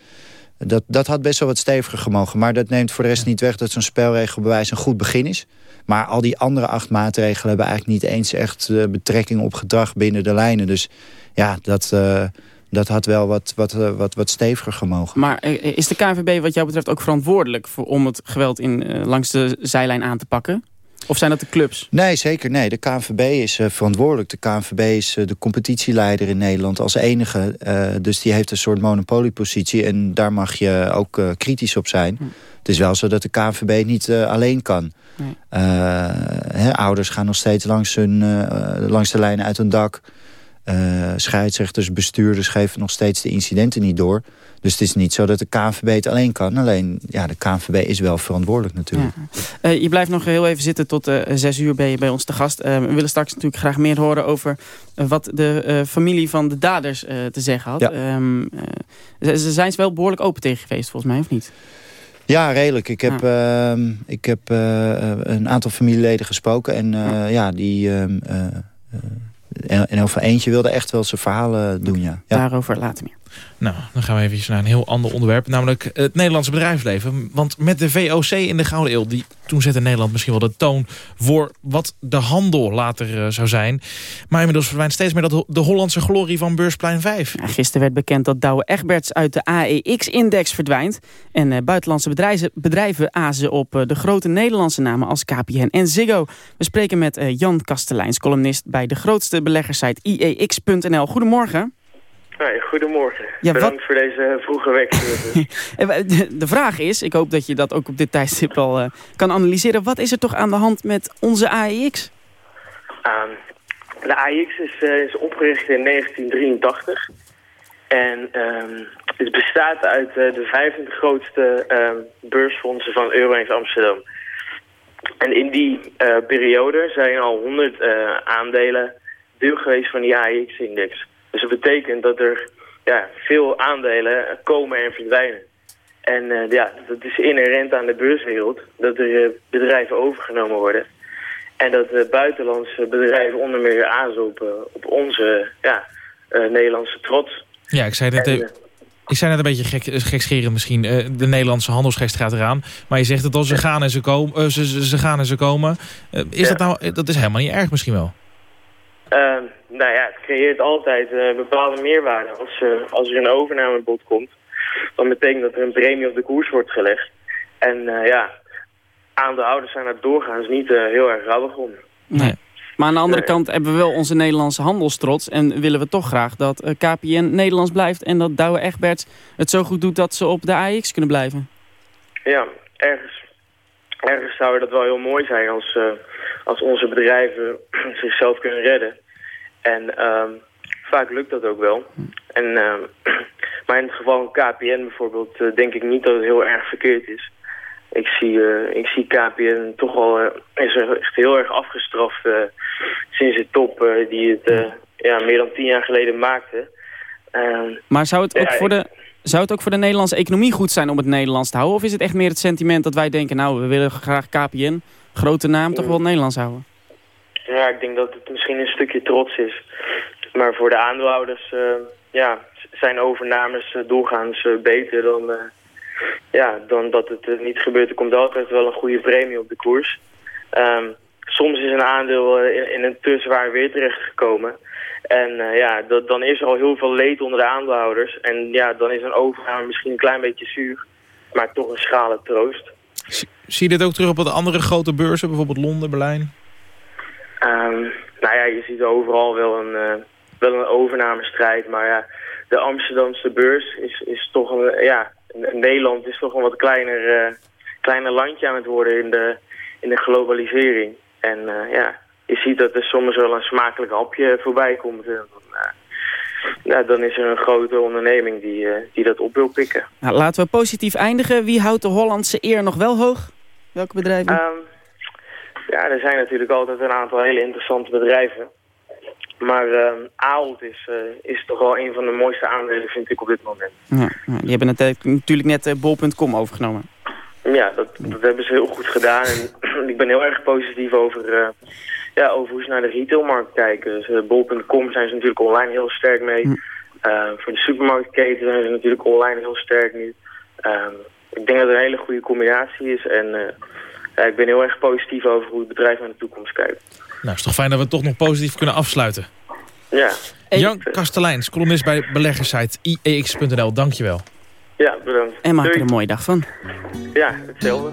Dat, dat had best wel wat steviger gemogen. Maar dat neemt voor de rest niet weg dat zo'n spelregelbewijs een goed begin is. Maar al die andere acht maatregelen hebben eigenlijk niet eens echt eh, betrekking op gedrag binnen de lijnen. Dus ja, dat, eh, dat had wel wat, wat, eh, wat, wat steviger gemogen. Maar is de KNVB wat jou betreft ook verantwoordelijk... Voor, om het geweld in, langs de zijlijn aan te pakken? Of zijn dat de clubs? Nee, zeker. Nee, de KNVB is eh, verantwoordelijk. De KNVB is eh, de competitieleider in Nederland als enige. Eh, dus die heeft een soort monopoliepositie. En daar mag je ook kritisch op zijn. Het is wel zo dat de KNVB niet alleen kan. Nee. Hè, ouders gaan nog steeds langs, hun, langs de lijnen uit hun dak. Eh, scheidsrechters, bestuurders geven nog steeds de incidenten niet door. Dus het is niet zo dat de KNVB het alleen kan. Alleen, ja, de KNVB is wel verantwoordelijk natuurlijk. Eh, je blijft nog heel even zitten tot eh, zes uur ben je bij ons te gast. We willen straks natuurlijk graag meer horen over wat de familie van de daders te zeggen had. Ja. Ehm, eh, ze, ze zijn wel behoorlijk open tegen geweest volgens mij, of niet? Ja, redelijk. Ik heb, ehm, ik heb een aantal familieleden gesproken. En ja, die... en over eentje wilde echt wel zijn verhalen doen, ja. ja. Daarover later meer. Nou, dan gaan we even naar een heel ander onderwerp. Namelijk het Nederlandse bedrijfsleven. Want met de VOC in de Gouden Eeuw... Die, toen zette Nederland misschien wel de toon voor wat de handel later eh, zou zijn. Maar inmiddels verdwijnt steeds meer dat, de Hollandse glorie van Beursplein 5. Ja, gisteren werd bekend dat Douwe Egberts uit de AEX-index verdwijnt. En eh, buitenlandse bedrijven, bedrijven azen op eh, de grote Nederlandse namen als KPN en Ziggo. We spreken met Jan Kasteleins, columnist bij de grootste beleggerssite IEX.nl. Goedemorgen. Hey, goedemorgen. Ja, Bedankt voor deze vroege week. De- vraag is, ik hoop dat je dat ook op dit tijdstip al eh, kan analyseren. Wat is er toch aan de hand met onze AEX? Ehm, de AX is, eh, is opgericht in 1983. En ehm, het bestaat uit eh, de 25 grootste ehm, beursfondsen van Euronext Amsterdam. En in die periode zijn al 100 eh, aandelen deel geweest van die AIX-index. Dus dat betekent dat er ja, veel aandelen komen en verdwijnen. En eh, ja, dat is inherent aan de beurswereld, dat er eh, bedrijven overgenomen worden. En dat uh, buitenlandse bedrijven onder meer aanzopen op onze ja, Nederlandse trots. Ja, ik zei net, en, ik zei net een beetje gek, gekscherend misschien. de Nederlandse handelsgeest gaat eraan. Maar je zegt dat als ze gaan en ze komen. ze, ze, ze, gaan en ze komen. is ja. dat nou, dat is helemaal niet erg misschien wel? Nou ja, het creëert altijd bepaalde meerwaarde. Als, als er een overnamebod komt dan betekent dat er een premie op de koers wordt gelegd. En uh, ja, aandeelhouders zijn er doorgaans niet uh, heel erg rouwig om. Nee. Maar aan de andere nee. kant hebben we wel onze Nederlandse handelstrots... en willen we toch graag dat uh, KPN Nederlands blijft... en dat Douwe Egberts het zo goed doet dat ze op de AX kunnen blijven. Ja, ergens, ergens zou dat wel heel mooi zijn... als, uh, als onze bedrijven zichzelf kunnen redden. En uh, vaak lukt dat ook wel. En, uh, maar in het geval van KPN bijvoorbeeld uh, denk ik niet dat het heel erg verkeerd is. Ik zie, uh, ik zie KPN toch al is er echt heel erg afgestraft sinds de top die het ja, meer dan tien jaar geleden maakte. Ehm, maar zou het, ook ja, voor de, zou het ook voor de Nederlandse economie goed zijn om het Nederlands te houden? Of is het echt meer het sentiment dat wij denken, nou we willen graag KPN, grote naam, toch wel het Nederlands houden? Ja, ik denk dat het misschien een stukje trots is. Maar voor de aandeelhouders uh, ja, zijn overnames uh, doorgaans uh, beter dan, ja, dan dat het niet gebeurt. Er komt altijd wel een goede premie op de koers. Um, soms is een aandeel in, een te zwaar weer terechtgekomen. En ja, dan is er al heel veel leed onder de aandeelhouders. En ja, dan is een overname misschien een klein beetje zuur. Maar toch een schrale troost. Zie je dit ook terug op wat andere grote beurzen? Bijvoorbeeld Londen, Berlijn? Um, nou ja, je ziet overal wel een wel een overnamestrijd. Maar ja, de Amsterdamse beurs is, is toch een, ja, Nederland is toch een wat kleiner, uh, kleiner landje aan het worden in de, in de globalisering. En uh, ja, je ziet dat er soms wel een smakelijk hapje voorbij komt. En dan, nou, dan is er een grote onderneming die, die dat op wil pikken. Nou, laten we positief eindigen. Wie houdt de Hollandse eer nog wel hoog? Welke bedrijven? Um, ja, er zijn natuurlijk altijd een aantal hele interessante bedrijven. Maar uh, Ahold is, uh, is toch wel een van de mooiste aandelen, vind ik, op dit moment. Ja, die hebben het, natuurlijk net uh, bol.com overgenomen. Ja, dat, dat hebben ze heel goed gedaan. En ik ben heel erg positief over, ja, over hoe ze naar de retailmarkt kijken. Dus, bol.com zijn ze natuurlijk online heel sterk mee. Hm. voor de supermarktketen zijn ze natuurlijk online heel sterk nu. Ehm, ik denk dat het een hele goede combinatie is. En ja, ik ben heel erg positief over hoe het bedrijf naar de toekomst kijkt. Nou, is toch fijn dat we het toch nog positief kunnen afsluiten. Ja. Jan Kasteleins, columnist bij beleggersite iex.nl. Dankjewel. Ja, bedankt. En maak er een mooie dag van. Ja, hetzelfde.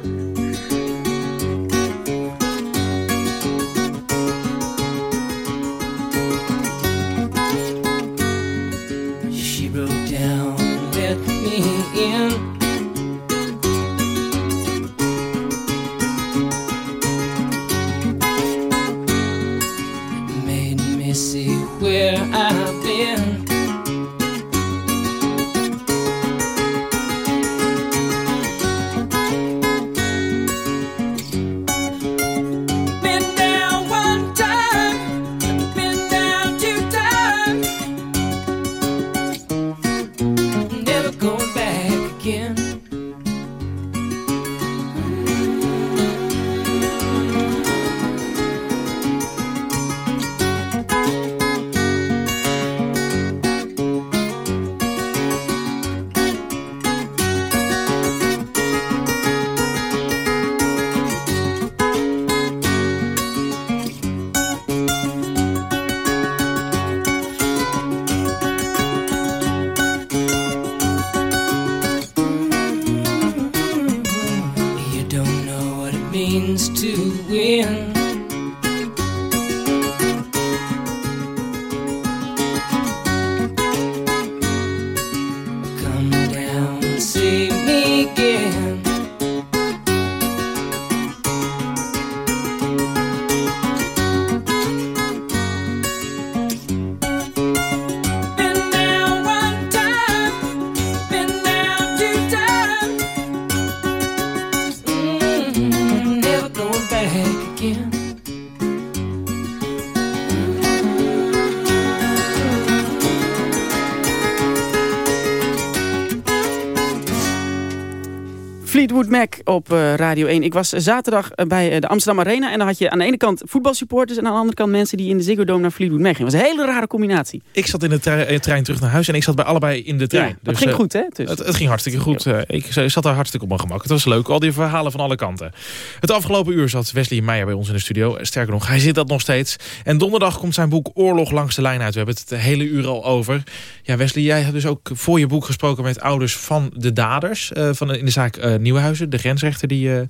Mac op eh, Radio 1. Ik was zaterdag eh, bij eh, de Amsterdam Arena. En dan had je aan de ene kant voetbalsupporters... en aan de andere kant mensen die in de Ziggo Dome naar Fleetwood Mac gingen. Dat was een hele rare combinatie. Ik zat in de trein, trein terug naar huis en ik zat bij allebei in de trein. Ja, dat ging goed, hè? Dus. Het, het, ging hartstikke goed. ik zat daar hartstikke op mijn gemak. Het was leuk, al die verhalen van alle kanten. Het afgelopen uur zat Wesley Meijer bij ons in de studio. Sterker nog, hij zit dat nog steeds. En donderdag komt zijn boek Oorlog langs de lijn uit. We hebben het de hele uur al over. Ja, Wesley, jij hebt dus ook voor je boek gesproken met ouders van de daders... van de, in de zaak Nieuwenhuizen, de grensrechter die uh,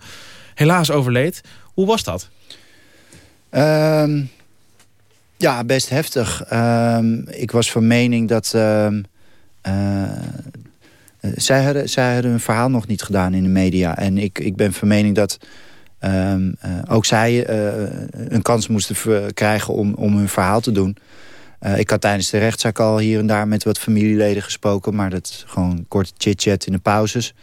helaas overleed. Hoe was dat? Um, ja, best heftig. Um, ik was van mening dat... Um, uh, zij, hadden, zij hadden hun verhaal nog niet gedaan in de media. En ik, ik ben van mening dat ook zij een kans moesten krijgen om, om hun verhaal te doen. Uh, ik had tijdens de rechtszaak al hier en daar met wat familieleden gesproken. Maar dat is gewoon korte chit-chat in de pauzes.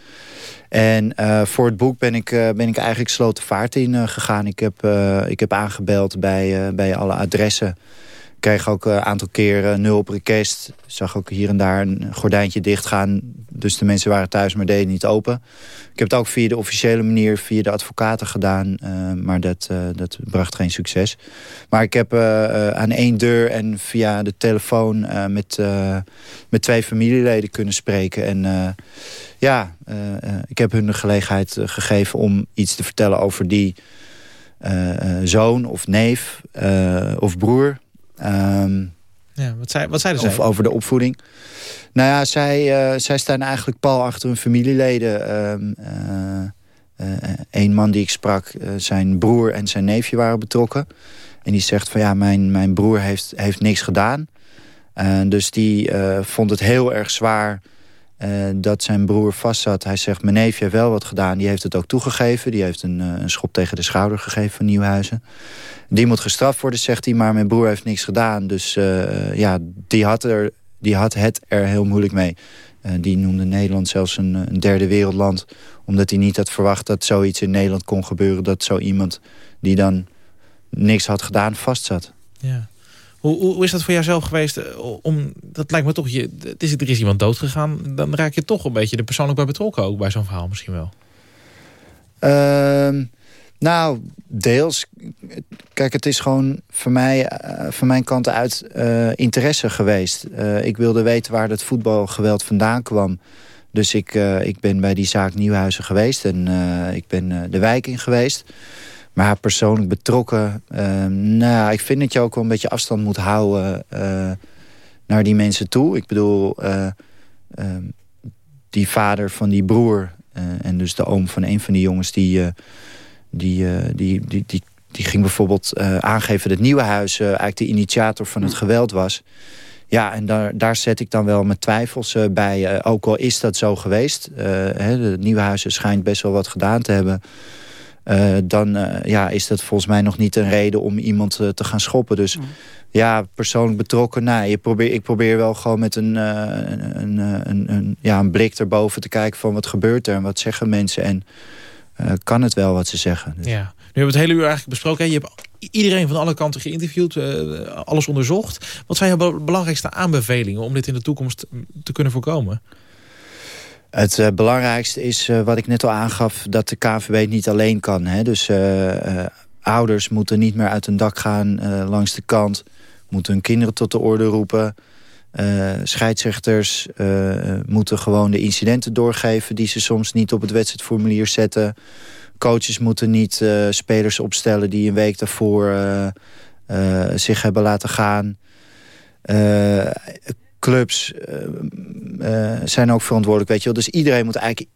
En uh, voor het boek ben ik, uh, ben ik eigenlijk sloten vaart in gegaan. Ik heb, ik heb aangebeld bij, bij alle adressen kreeg ook een aantal keren nul op request. Zag ook hier en daar een gordijntje dichtgaan. Dus de mensen waren thuis, maar deden niet open. Ik heb het ook via de officiële manier, via de advocaten gedaan. Uh, maar dat, uh, dat bracht geen succes. Maar ik heb aan één deur en via de telefoon met, met twee familieleden kunnen spreken. En ja, ik heb hun de gelegenheid gegeven om iets te vertellen over die zoon of neef of broer Um, ja, wat, zei, wat zeiden zij? Of over de opvoeding. Nou ja, zij, uh, zij staan eigenlijk pal achter hun familieleden. Um, uh, een man die ik sprak, zijn broer en zijn neefje waren betrokken. En die zegt van ja, mijn, mijn broer heeft, heeft niks gedaan. dus die vond het heel erg zwaar uh, dat zijn broer vastzat. Hij zegt, mijn neefje heeft wel wat gedaan. Die heeft het ook toegegeven. Die heeft een, een schop tegen de schouder gegeven van Nieuwhuizen. Die moet gestraft worden, zegt hij, maar mijn broer heeft niks gedaan. Dus uh, ja, die had, er, die had het er heel moeilijk mee. Die noemde Nederland zelfs een, een, derde wereldland. Omdat hij niet had verwacht dat zoiets in Nederland kon gebeuren. Dat zo iemand die dan niks had gedaan vastzat. Ja. Hoe, hoe, is dat voor jouzelf geweest? Om, dat lijkt me toch, je, het is, er is iemand dood gegaan. Dan raak je toch een beetje er persoonlijk bij betrokken ook bij zo'n verhaal misschien wel. Uh, nou, deels. Kijk, het is gewoon voor mij, uh, van mijn kant uit uh, interesse geweest. Ik wilde weten waar het voetbalgeweld vandaan kwam. Dus ik, ik ben bij die zaak Nieuwhuizen geweest en ik ben de wijk in geweest. Maar persoonlijk betrokken, nou, ik vind dat je ook wel een beetje afstand moet houden naar die mensen toe. Ik bedoel, die vader van die broer en dus de oom van een van die jongens die die, uh, die, die, die, die ging bijvoorbeeld uh, aangeven dat nieuwe huis uh, eigenlijk de initiator van het geweld was. Ja, en daar, daar zet ik dan wel mijn twijfels bij. ook al is dat zo geweest. hè, de nieuwe huizen schijnt best wel wat gedaan te hebben. Dan ja, is dat volgens mij nog niet een reden om iemand te gaan schoppen. Dus ja, persoonlijk betrokken. Nou, je probeer, ik probeer wel gewoon met een, een, een, een, ja, een blik erboven te kijken van wat gebeurt er en wat zeggen mensen. En uh, kan het wel wat ze zeggen. Dus. Ja. Nu hebben we het hele uur eigenlijk besproken. Je hebt iedereen van alle kanten geïnterviewd, uh, alles onderzocht. Wat zijn jouw belangrijkste aanbevelingen om dit in de toekomst te kunnen voorkomen? Het uh, belangrijkste is wat ik net al aangaf, dat de KVB niet alleen kan. Hè? Dus ouders moeten niet meer uit hun dak gaan langs de kant. Moeten hun kinderen tot de orde roepen. Scheidsrechters moeten gewoon de incidenten doorgeven... die ze soms niet op het wedstrijdformulier zetten. Coaches moeten niet spelers opstellen die een week daarvoor zich hebben laten gaan. Clubs zijn ook verantwoordelijk, weet je wel. Dus iedereen moet eigenlijk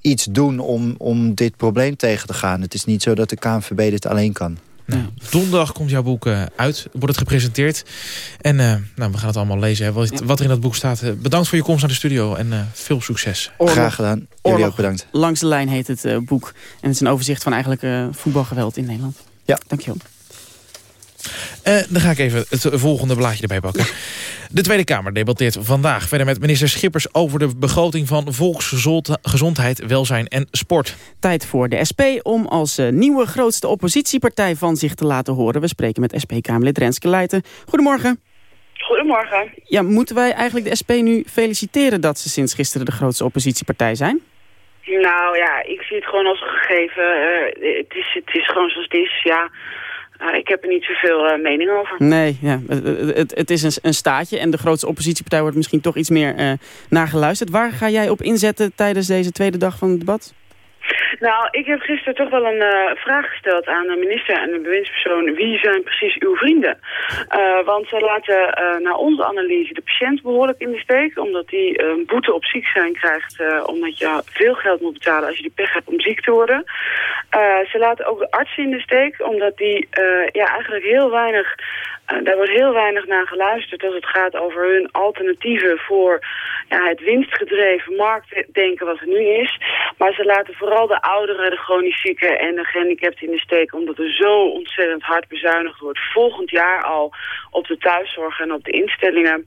iets doen om, om dit probleem tegen te gaan. Het is niet zo dat de KNVB dit alleen kan. Nou, donderdag komt jouw boek uh, uit, wordt het gepresenteerd. En uh, nou, we gaan het allemaal lezen, hè, wat, wat, er in dat boek staat. Bedankt voor je komst naar de studio en veel succes. Oorlog, Graag gedaan. Jullie ook bedankt. Langs de lijn heet het boek. En het is een overzicht van eigenlijk voetbalgeweld in Nederland. Ja. Dankjewel. Uh, dan ga ik even het volgende blaadje erbij pakken. De Tweede Kamer debatteert vandaag verder met minister Schippers... over de begroting van volksgezondheid, welzijn en sport. Tijd voor de SP om als uh, nieuwe grootste oppositiepartij van zich te laten horen. We spreken met SP-Kamerlid Renske Leijten. Goedemorgen. Goedemorgen. Ja, moeten wij eigenlijk de SP nu feliciteren... dat ze sinds gisteren de grootste oppositiepartij zijn? Nou ja, ik zie het gewoon als een gegeven. Uh, het, is, het is gewoon zoals het is, ja. Uh, ik heb er niet zoveel uh, mening over. Nee, ja. het, het, het is een, een, staatje en de grootste oppositiepartij wordt misschien toch iets meer uh, naar geluisterd. Waar ga jij op inzetten tijdens deze tweede dag van het debat? Nou, ik heb gisteren toch wel een uh, vraag gesteld aan de minister en de bewindspersoon. Wie zijn precies uw vrienden? Uh, want ze laten uh, naar onze analyse de patiënt behoorlijk in de steek. Omdat die een boete op ziek zijn krijgt. omdat je veel geld moet betalen als je de pech hebt om ziek te worden. ze laten ook de artsen in de steek. Omdat die ja, eigenlijk heel weinig... daar wordt heel weinig naar geluisterd als het gaat over hun alternatieven voor ja, het winstgedreven marktdenken wat er nu is. Maar ze laten vooral de ouderen, de chronisch zieken en de gehandicapten in de steek... omdat er zo ontzettend hard bezuinigd wordt. Volgend jaar al op de thuiszorg en op de instellingen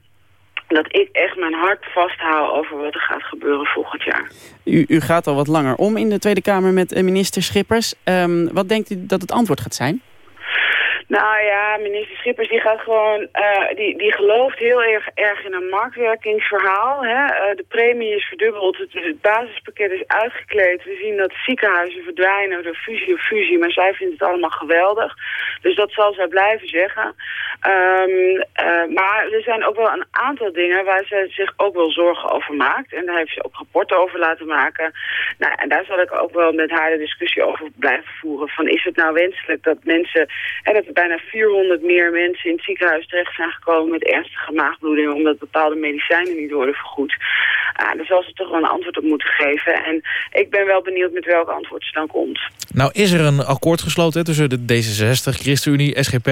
dat ik echt mijn hart vasthoud over wat er gaat gebeuren volgend jaar. U, u gaat al wat langer om in de Tweede Kamer met eh, minister Schippers. Um, wat denkt u dat het antwoord gaat zijn? Nou ja, minister Schippers die gaat gewoon, uh, die, die gelooft heel erg, erg in een marktwerkingsverhaal. Hè? Uh, de premie is verdubbeld, het, basispakket is uitgekleed. We zien dat ziekenhuizen verdwijnen door fusie of fusie, maar zij vindt het allemaal geweldig. Dus dat zal zij blijven zeggen. Um, uh, maar er zijn ook wel een aantal dingen waar ze zich ook wel zorgen over maakt. En daar heeft ze ook rapporten over laten maken. Nou, en daar zal ik ook wel met haar de discussie over blijven voeren. Van is het nou wenselijk dat mensen... Hè, dat bijna 400 meer mensen in het ziekenhuis terecht zijn gekomen met ernstige maagbloedingen omdat bepaalde medicijnen niet worden vergoed. Uh, daar zal ze toch wel een antwoord op moeten geven. En ik ben wel benieuwd met welk antwoord ze dan komt. Nou is er een akkoord gesloten tussen de D66, ChristenUnie, SGP.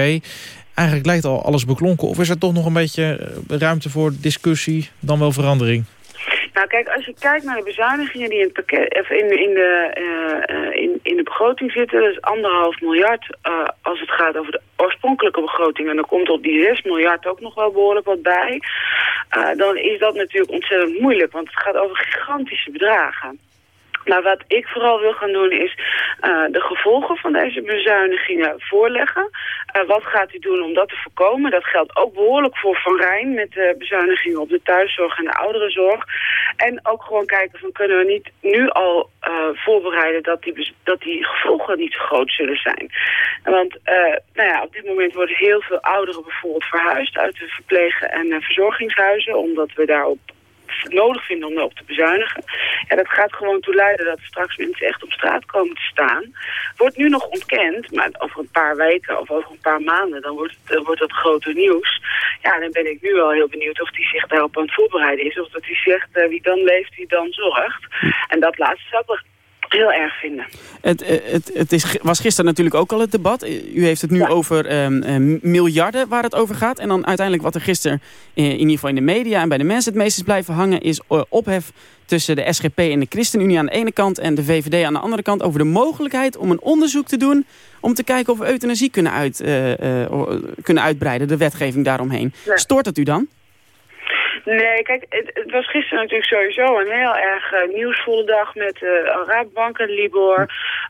Eigenlijk lijkt al alles beklonken. Of is er toch nog een beetje eh, ruimte voor discussie, dan wel verandering? Nou kijk, als je kijkt naar de bezuinigingen die in, het pakket, of in, in, de, uh, in, in de begroting zitten, is anderhalf miljard uh, als het gaat over de oorspronkelijke begroting. En dan komt op die 6 miljard ook nog wel behoorlijk wat bij. Dan is dat natuurlijk ontzettend moeilijk, want het gaat over gigantische bedragen. Maar wat ik vooral wil gaan doen is uh, de gevolgen van deze bezuinigingen voorleggen. Uh, wat gaat u doen om dat te voorkomen? Dat geldt ook behoorlijk voor Van Rijn met de bezuinigingen op de thuiszorg en de ouderenzorg. En ook gewoon kijken van kunnen we niet nu al uh, voorbereiden dat die, dat die gevolgen niet zo groot zullen zijn. Want nou ja, op dit moment worden heel veel ouderen bijvoorbeeld verhuisd uit de verplegen- en verzorgingshuizen. Omdat we daarop nodig vinden om erop te bezuinigen. Ja, dat gaat gewoon toe leiden dat straks mensen echt op straat komen te staan. Wordt nu nog ontkend, maar over een paar weken of over een paar maanden, dan wordt, het, wordt dat groter nieuws. Ja, dan ben ik nu wel heel benieuwd of hij zich daarop aan het voorbereiden is. Of dat hij zegt, uh, wie dan leeft, wie dan zorgt. En dat laatste zou ik heel erg vinden. Het, eh, het, het is, was gisteren natuurlijk ook al het debat. U heeft het nu ja. over um, miljarden waar het over gaat. En dan uiteindelijk wat er gisteren in, ieder geval in de media en bij de mensen het meest is blijven hangen... is ophef tussen de SGP en de ChristenUnie aan de ene kant... en de VVD aan de andere kant over de mogelijkheid om een onderzoek te doen... om te kijken of we euthanasie kunnen, uit, uh, kunnen uitbreiden, de wetgeving daaromheen. Ja. Stoort dat u dan? Nee, kijk, het, was gisteren natuurlijk sowieso een heel erg uh, nieuwsvolle dag met uh, Raadbank en Libor.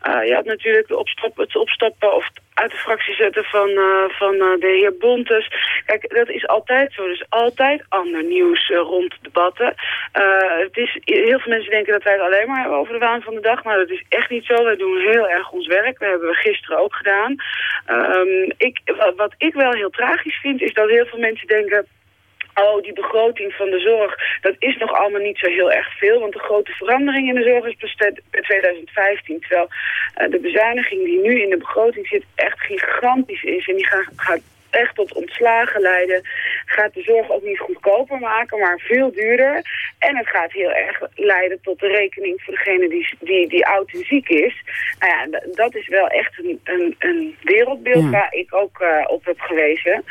Uh, je had natuurlijk de het opstappen of uit de fractie zetten van, van de heer Bontes. Kijk, dat is altijd zo. Dus altijd ander nieuws rond debatten. het is, heel veel mensen denken dat wij het alleen maar hebben over de waan van de dag. Maar dat is echt niet zo. Wij doen heel erg ons werk. Dat hebben we gisteren ook gedaan. Um, ik, wat, wat ik wel heel tragisch vind, is dat heel veel mensen denken oh, die begroting van de zorg, dat is nog allemaal niet zo heel erg veel. Want de grote verandering in de zorg is pas per 2015. Terwijl uh, de bezuiniging die nu in de begroting zit echt gigantisch is. En die gaat, gaat echt tot ontslagen leiden. Gaat de zorg ook niet goedkoper maken, maar veel duurder. En het gaat heel erg leiden tot de rekening voor degene die, die, die oud en ziek is. Nou ja, dat is wel echt een, een, een wereldbeeld ja. waar ik ook uh, op heb gewezen.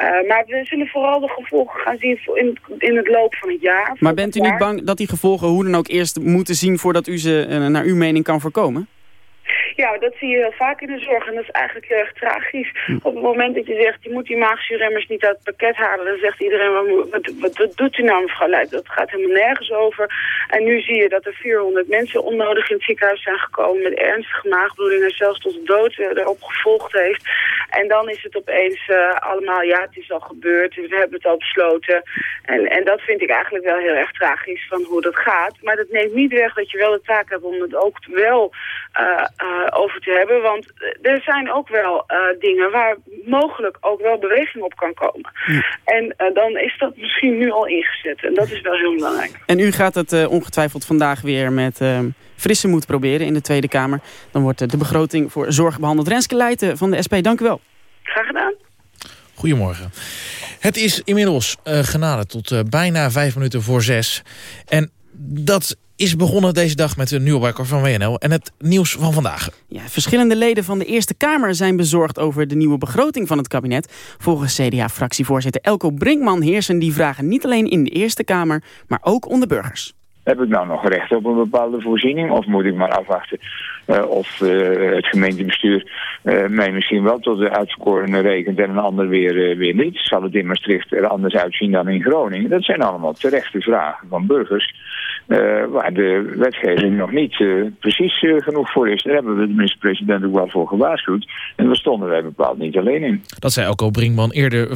Uh, maar we zullen vooral de gevolgen gaan zien in, in het loop van het jaar. Maar bent u niet bang dat die gevolgen hoe dan ook eerst moeten zien voordat u ze uh, naar uw mening kan voorkomen? Ja, dat zie je heel vaak in de zorg en dat is eigenlijk heel erg tragisch. Op het moment dat je zegt, je moet die maagzuurremmers niet uit het pakket halen, dan zegt iedereen, wat, wat, wat, wat doet u nou mevrouw Leijt? Dat gaat helemaal nergens over. En nu zie je dat er 400 mensen onnodig in het ziekenhuis zijn gekomen met ernstige maagbloedingen, zelfs tot de dood eh, erop gevolgd heeft. En dan is het opeens uh, allemaal, ja, het is al gebeurd, we hebben het al besloten. En, en dat vind ik eigenlijk wel heel erg tragisch van hoe dat gaat. Maar dat neemt niet weg dat je wel de taak hebt om het ook wel over te hebben. Want er zijn ook wel uh, dingen waar mogelijk ook wel beweging op kan komen. Ja. En dan is dat misschien nu al ingezet. En dat is wel heel belangrijk. En u gaat het ongetwijfeld vandaag weer met frisse moed proberen in de Tweede Kamer. Dan wordt de begroting voor zorg behandeld. Renske Leijten van de SP, dank u wel. Graag gedaan. Goedemorgen. Het is inmiddels uh, genade tot uh, bijna vijf minuten voor zes. En dat is begonnen deze dag met een nieuwbakker van WNL en het nieuws van vandaag. Ja, verschillende leden van de Eerste Kamer zijn bezorgd over de nieuwe begroting van het kabinet. Volgens CDA-fractievoorzitter Elko Brinkman heersen die vragen niet alleen in de Eerste Kamer, maar ook onder burgers. Heb ik nou nog recht op een bepaalde voorziening of moet ik maar afwachten uh, of uh, het gemeentebestuur uh, mij misschien wel tot de uitverkorene rekent en een ander weer, weer niet? Zal het in Maastricht er anders uitzien dan in Groningen? Dat zijn allemaal terechte vragen van burgers waar de wetgeving nog niet precies genoeg voor is. Daar hebben we de minister-president ook wel voor gewaarschuwd en daar stonden wij bepaald niet alleen in. Dat zei Elko Brinkman eerder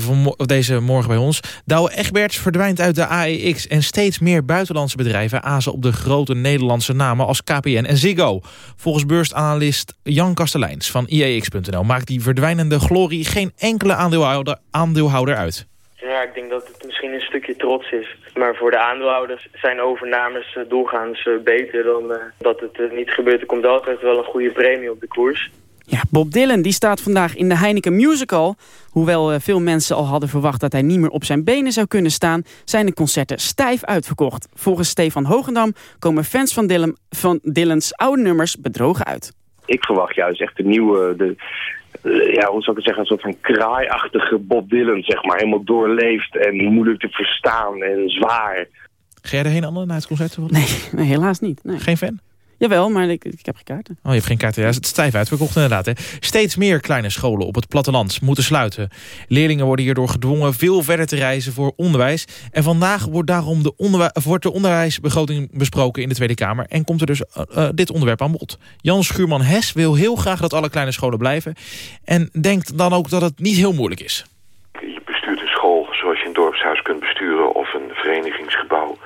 deze morgen bij ons. Douwe Egberts verdwijnt uit de AEX en steeds meer buitenlandse bedrijven azen op de grote Nederlandse namen als KPN en Ziggo. Volgens beursanalist Jan Kasteleins van IEX.nl maakt die verdwijnende glorie geen enkele aandeelhouder, aandeelhouder uit. Ja, ik denk dat het misschien een stukje trots is. Maar voor de aandeelhouders zijn overnames doorgaans beter dan dat het niet gebeurt. Er komt altijd wel een goede premie op de koers. Ja, Bob Dylan die staat vandaag in de Heineken Musical. Hoewel veel mensen al hadden verwacht dat hij niet meer op zijn benen zou kunnen staan... zijn de concerten stijf uitverkocht. Volgens Stefan Hogendam komen fans van, Dylan, van Dylans oude nummers bedrogen uit. Ik verwacht juist echt de nieuwe... De, ja, hoe zou ik het zeggen, een soort van kraaiachtige Bob Dylan, zeg maar. Helemaal doorleefd en moeilijk te verstaan en zwaar. Ga jij erheen, Anne, naar het concert? Nee, nee, helaas niet. Nee. Geen fan? Jawel, maar ik, ik heb geen kaarten. Oh, je hebt geen kaarten. Ja, het is stijf uitverkocht inderdaad. Hè. Steeds meer kleine scholen op het platteland moeten sluiten. Leerlingen worden hierdoor gedwongen veel verder te reizen voor onderwijs. En vandaag wordt daarom de, wordt de onderwijsbegroting besproken in de Tweede Kamer. En komt er dus uh, uh, dit onderwerp aan bod. Jan Schuurman-Hes wil heel graag dat alle kleine scholen blijven. En denkt dan ook dat het niet heel moeilijk is. Je bestuurt een school zoals je een dorpshuis kunt besturen of een verenigingsgebouw.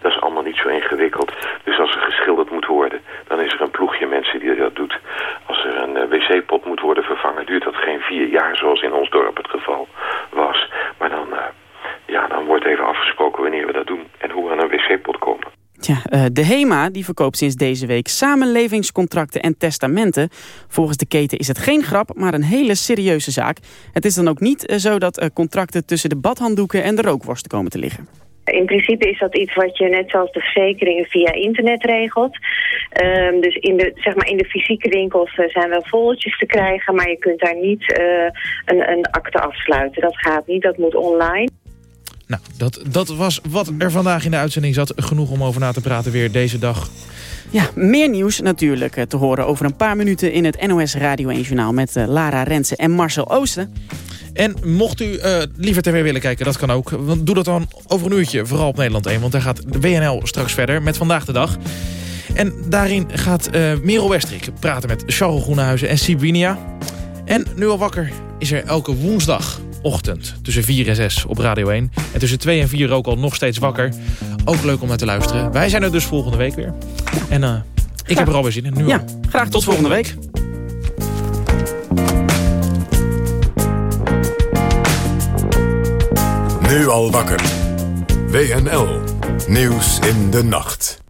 Dat is allemaal niet zo ingewikkeld. Dus als er geschilderd moet worden, dan is er een ploegje mensen die dat doet. Als er een uh, wc-pot moet worden vervangen, duurt dat geen vier jaar zoals in ons dorp het geval was. Maar dan, uh, ja, dan wordt even afgesproken wanneer we dat doen en hoe we aan een wc-pot komen. Ja, uh, de HEMA die verkoopt sinds deze week samenlevingscontracten en testamenten. Volgens de keten is het geen grap, maar een hele serieuze zaak. Het is dan ook niet uh, zo dat uh, contracten tussen de badhanddoeken en de rookworsten komen te liggen. In principe is dat iets wat je net zoals de verzekeringen via internet regelt. Um, dus in de, zeg maar in de fysieke winkels zijn wel foldertjes te krijgen, maar je kunt daar niet een, een akte afsluiten. Dat gaat niet, dat moet online. Nou, dat, dat was wat er vandaag in de uitzending zat. Genoeg om over na te praten weer deze dag. Ja, meer nieuws natuurlijk te horen over een paar minuten in het NOS Radio 1 Journaal... met uh, Lara Rensen en Marcel Oosten. En mocht u uh, liever tv willen kijken, dat kan ook. Doe dat dan over een uurtje, vooral op Nederland 1. Want daar gaat de WNL straks verder met Vandaag de Dag. En daarin gaat uh, Merel Westrik praten met Charles Groenhuizen en Sibinia. En nu al wakker is er elke tussen 4 en 6 op Radio 1. En tussen 2 en 4 ook al nog steeds wakker. Ook leuk om naar te luisteren. Wij zijn er dus volgende week weer. En uh, ik heb er al weer zin in. Nu ja, al. graag tot, tot volgende week. week. Nu al wakker. WNL. Nieuws in de nacht.